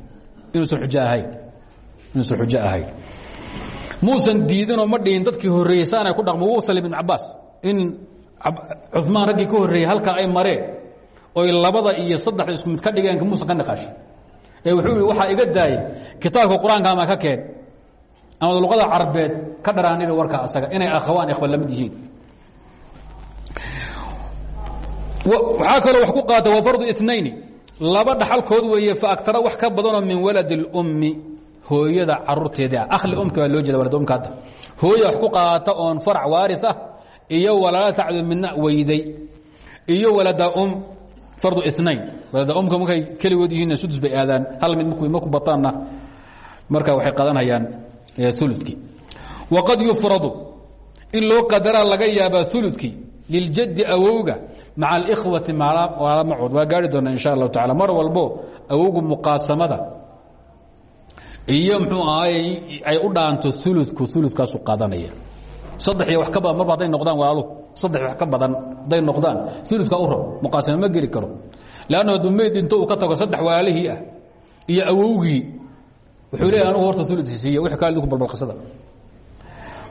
Inuusan xujo ahayn inuusan xujo ahayn muusan diidinoo ma dhihin dadkii horreeyey saanay ku dhaqmo. Wuu salim ibn cabaas in cumaan raggii ka horreeyey halkaa ay mareen oy labada iyo saddexda isku ka dhigeen muusan ka niqaashin ee wuxuu waxaa iga daayey kitaabka qur'aanka ama ka keen? Ama luqada carabeed ka dharaaniri warka asaga inay akhawaan ikhwa la mid yihiin. Waxaa kaloo wax ku qaata waa fardu inayni laba dhaxalkood weeye fa agtara wax ka badanoo min walad اlummi hooyada caruurteedii ah. Akhli umka loo jeeda walad umka hadda hooya wax ku qaata oon farac waaris ah iyo walaala tacdu midna weyday iyo walada um fardu inain walada umka markay keligood yihiinna sudus bay aadaan. Hal mid marku marku bataanna marka waxay qadanhayaan ulukii waqad yufradu in loo qadaraa laga yaabaa ulukii liljaddi awowga maca alikhwati macood waa gaari doona insha allahu tacala mar walbo awowgu muqaasamada iyo mxuu ahaay ay u dhaanto uludku uludkaasu qaadanaya. Saddex iyo wax ka badan marba hadday noqdaan walaaluhu saddex wax ka badan hadday noqdaan uludka u rab muqaasamo ma geli karo. Leanna hadduu meyd uu ka tago saddex walaalihii ah iyo awowgii wuxuu leeyahy anugu horta uludki siiya wix kale idinku balbalqasada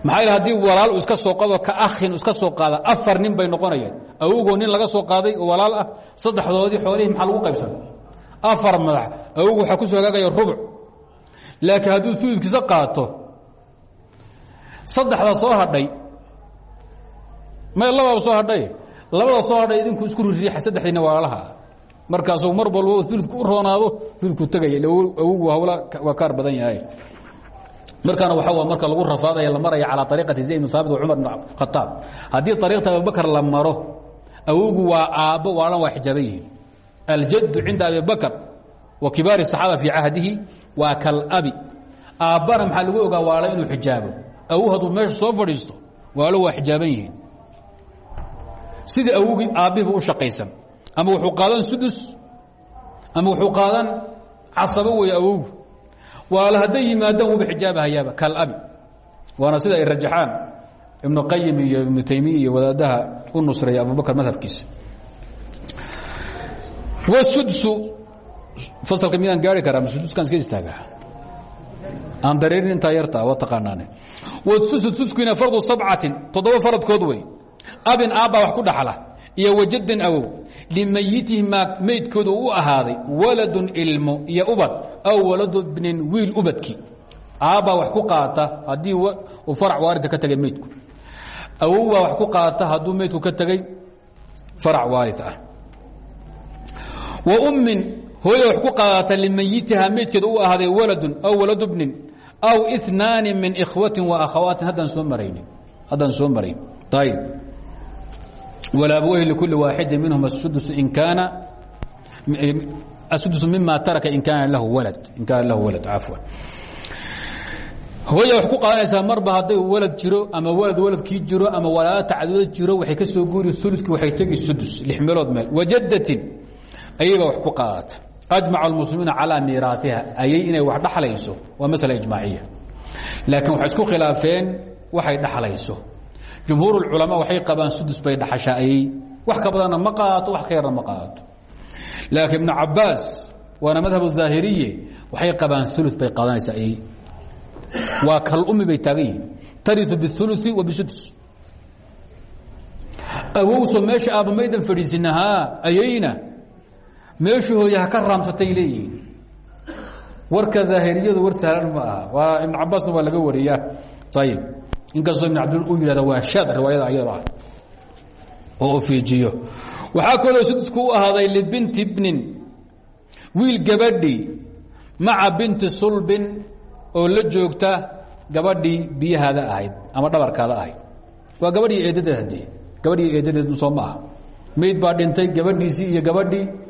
maxaa haddii walaal iska soo qado ka akhin iska soo qaada afar nin bay noqonayaan. Awowgoo nin laga soo qaaday oo walaal ah saddexdoodii xoolihii maxaa lagu qaybsan? Afar madax. Awowgu waxaa ku soo hagaagaya rubuc laakiin hadduu uludkiisa qaato saddexda soo hadhay may lababa soo hadhay labada soo hadhay idinku isku ririixa saddexdiina walaalaha markaasuu mar walbo uludku u roonaado uludku tegaya awowgu hawla waa kaar badan yahay. Markaana waa marka lagu rafaadaya la maraya calى ariiqati zayd bn haabit cumar bn khaaab haddii ariiqta abubakr la maro awowgu waa aabbo waalan waa xijaaban yihiin. Aljaddu cinda abi wakibaari asaxaaba fii cahdihi waa kalabi aabbana maxaa lagu ogaa waala inuu xijaabo. Awow hadduu meesha soo fadhiisto waalo waa xijaaban yihiin sidii awogii u shaqaysan. Ama wuxuu qaadan sudus ama wuxuu qaadan casabo weeye awowgu waala hadday yimaadaan wuuba xijaabahayaaba kalabi waana sida ay rajaxaan ibnu qayim iyo ibnu taymiya wadaadaha u nusreeya abubakar madhabkiisa. Sudsu fasalka miyaan gaari karaa ma suduskaan iska istaagaa. Aan dareerin intaa yarta waa taqaanaane. Wsusu suskiina fardu sabcatin toddoba faradkood wey. Abin aabbaa wax ku dhaxla iyo wajadin awow. Limayitihi maa meydkooda u ahaaday waladun ilmo iyo ubad aw waladu bnin wiil ubadkii aabbaa wax ku qaata haddii farac waaridka ka tegay meydku awowbaa wax ku qaata hadduu meydku ka tegey farac waarid ah. Wa ummin hooya wax ku qaadata limayitiha meydkeeda u ahaaday waladun aw waladu aw inaani min ikhwatin wa akhawaatin. Haddaan soo maraynin. Haddaan soo marayn. Ayb wlaabweyhi likuli waaxidi minhum asudus in kaana asudus mima taraka in kaana lahu walad in kaana lahu walad cafwan. Hooya wax ku qaadanaysaa marba hadday walad jiro ama walad waladkii jiro ama walaalo tacduda jiro waxay ka soo guuri uludkii waxay tegi sudus lix meel. Wajadatin ayayba wax ku qaadata ajmaca almuslimiina calaa miiraaiha ayay inay wax dhaxlayso waa masala ijmaaciya laakiin waxay waxay dhaxlayso. Jumhuur اculamaa waxay qabaan sudus bay dhaxashaa ayay wax ka badanna ma wax ka yarna ma qaato. Laakiin ibnu cabaas waana madhab daahiriye waxay qabaan ulu bay qaadanaysaa ay waa kalumi bay taagan yihiin. Tariu biului wa bisudus. Awowso meesha aabbamaydan fadhiisinahaa ayayna meeshuu hooya ha ka raamsatay leeyihiin. Warka daahiriyadu war sahlan ma aha. Waa ibn cabaasna waa laga wariyaa. Ayib inkastoo ibn cabdil uu yihahda waa shaad riwaayada ayado ah oo fiijiyo. Waxaa kaloo sudusku u ahaaday libinti bnin wiil gabadhii maca binti sulbin oo la joogta gabadhii biyahaada ahayd ama dhabarkaada ahayd. Waa gabadhii eedadeed haddee gabadhii eedadeed soo ma aha. Mayd baa dhintay iyo gabadhii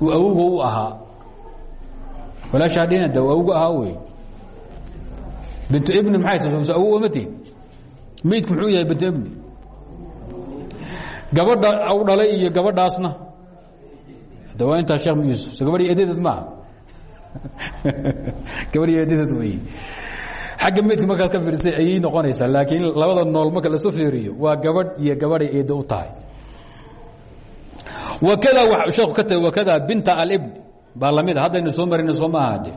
uu awowga u ahaa. Walaasha hadhina de awowga ahaa wey bintu ibni maxay ta awow ma tihin. Maydku muxuu yahay bintu ibni? Gabadha u dhalay iyo gabadhaasna. De waa intaa sheekh yuusuf. So gabadhii eedadeed maaha? Gabadhii eedadeed wey xagga meydka markaad ka fiirisay ayay noqonaysaa laakiin labada nool marka lasu fiiriyo waa gabadh iyo gabadhay eedda u tahay wakada sheekhu ka tagay wakada binta alibn baa la mid a haddaynu soo marina soo ma ahaade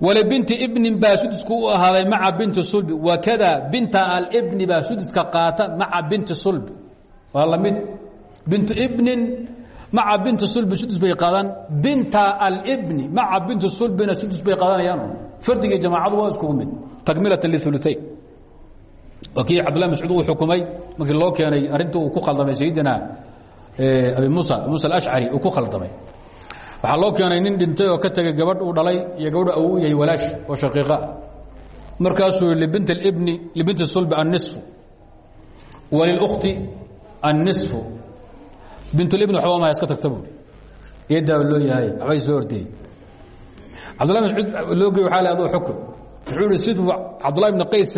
walibinti ibnin baa sudusku u ahaaday maca binti sulbi. Wakada binta alibni baa suduska qaata maca binti sulbi. Waa la mid bintu ibnin maca binti sulbi sudus bay qaadaan. Binta alibni maca binti sulbina sudus bay qaadanayaan fardigii jamaacadu waa iskugu mid. Takmilatan liuluayn waa kii cabdullah mascuud uu xukumay. Markii loo keenay arrinta uu ku khaldamay sayidina abi musa musa alashcari uu ku khaldamay. Waxaa loo keenay nin dhintay oo ka tegay gabadh uu dhalay iyo gabadha uu yahay walaash oo shaqiiqa. Markaasuu libint ibni libinti sulbi anniصfu walilkhti anniصfu bintulibni waxba maya iska tagta buui loo yahay waxbay soo ordayey cabdullahi mascuud loo gey waxa le aduu xukun. Wuxuu ihi siduu cabdullahi ibni qays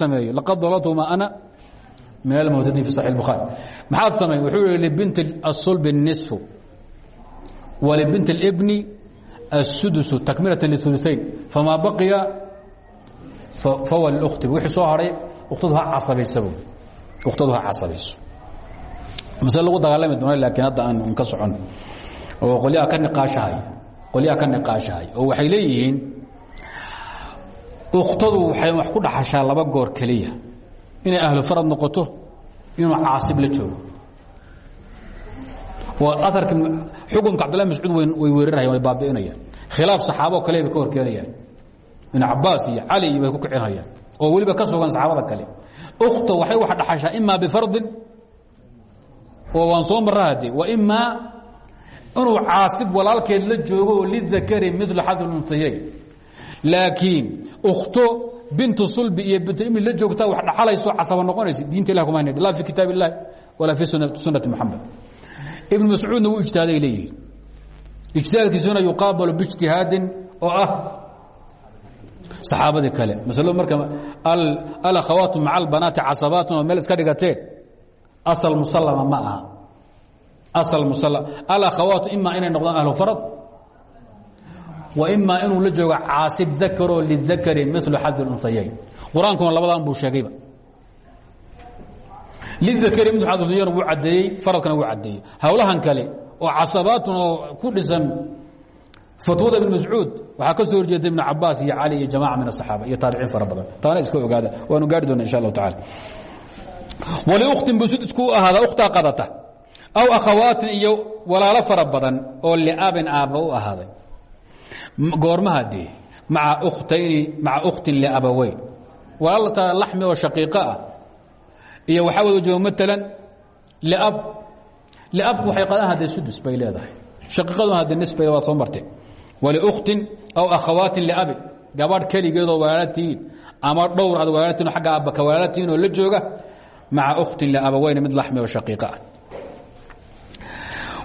sameeyo laqad dalaltuma ana min almawtadiin fi saxi الbukhaari maxaad samey wuxuu ihi libinti asulbi الniصfu walibint اlbni الsudus takmilaة liuluayn famaa baqiya fawa lkhti wixii soo haray ukhtadu ha casabaysab ukhtadu ha casabayso masle lagu dagaalami doona laakiin hadda aan ka socon oo qolyaha ka niqaashahay qolyaha ka niqaashahay oo waxay leeyihiin ukhtadu waxay wax ku dhaxashaa laba goor keliya inay ahlu farad noqoto inuu caasib la joogo. Aarka xukunka cabdillah mascuud way weerarayaan way baabi'inayaan. Khilaaf saxaabo kale bay ka hor keenayaan ibn cabaas iyo cali bay ku kicinayaan. Oo weliba ka sugan saxaabada kale. Ukhta waxay wax dhaxashaa imaa bifardin oo waan soo marra hade wa imaa inuu caasib walaalkeed la joogo oo lidakari milu xad luntayayn laakiin ukhto bintu sulbi iyo bintu imi la joogtaa wax dhaxalayso casaba noqonaysa diinta ilah kuma la fi kitaab illahi fi sunati muxamed ibn mascuudna wuu ijtihaaday leeyihi ijtihaadkiisuna yuqaabalu biijtihaadin oo ah saxaabadii kale. Masalo marka alakhawaatu maca albanaati casabaatun oo meel iska dhigateen asal musallama ma aha. Asal musalla alakhawaatu ima inay noqdaan ahlu farad imaa inuu la joogo caasib dakaroo lidakari milu xad اlunhayayn qur'aankuna labadan buu sheegayba lidakari mid xadudiyana wuu caddeeyey faradkana wuu caddeeyey howlahan kale oo casabaatun oo ku dhisan fatwada ibn mascuud waxaa ka soo horjeeda ibn cabaas iyo cali iyo jamaca min asaxaaba iyo taabiciin fara badan. Taana iska ogaada waanu gaari doona insha allahu tacala waliukhtin buu sudisku u ahaadaa ukhtaa qadata aw akhawaatin iyo walaalo fara badan oo liabin aabba u ahaaday goormaha dee maa ukhtayni maca ukhtin liabaweyn walaalta laxmi oo shaqiiqo ah. Iyo waxaa wada jooga maalan liab liabku waxay qadaan haddee sudus bay leedahay. Shaqiiqaduna haddee nisbay waad soo martee waliukhtin aw akhawaatin liabin gabadh keligeedoo walaalatihiin ama dhowr ad walaalatihin agga aabba ka walaalatihiin oo la jooga maca ukhtin liabaweyn mid laxmi oo shaqiiqa ah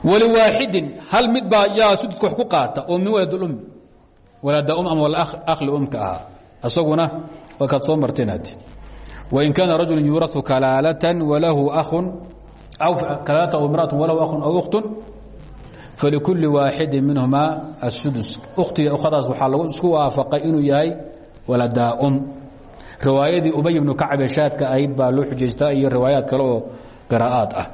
waliwaaxidin hal mid baa yaa sududka wax ku qaata oo min walad um walada um ama akhli umka ahaa isaguna waa kaad soo marteen haddi wain kaana rajulu yuurau kalaalatan walahu ahun aw kalaalatan aw imraatu walahu ahun aw ukhtun falikuli waaxidin minhumaa asudus ukhtiga ukhadaas waxaa lagu isku waafaqay inuu yahay waladaa um. Riwaayadii ubay ibnu kacbe shaadka ahayd baa loo iyo riwaayaad kale oo qiraa'aad ah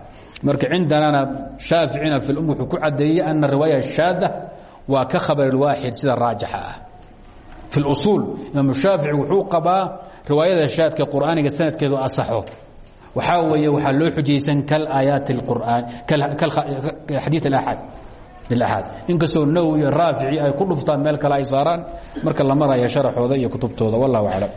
marka cindanana shaaficina fi um wuxuu ku cadeeyey ana riwaaya shaada waa ka khabar waaxid sida raajixa ah. Fi usuul imaam shaafici wuxuu qabaa riwaayada shaadka qur'aaniga sanadkeedu asaxo. Waxaa weeye waxaa loo xujaysan kalaayaati اqur'aan xadii اaaxaad ilaxaad inkastoo nawowi iyo raafici ay ku dhuftaan meel kale ay saaraan marka la maraya sharaxooda iyo kutubtooda wallahu aclam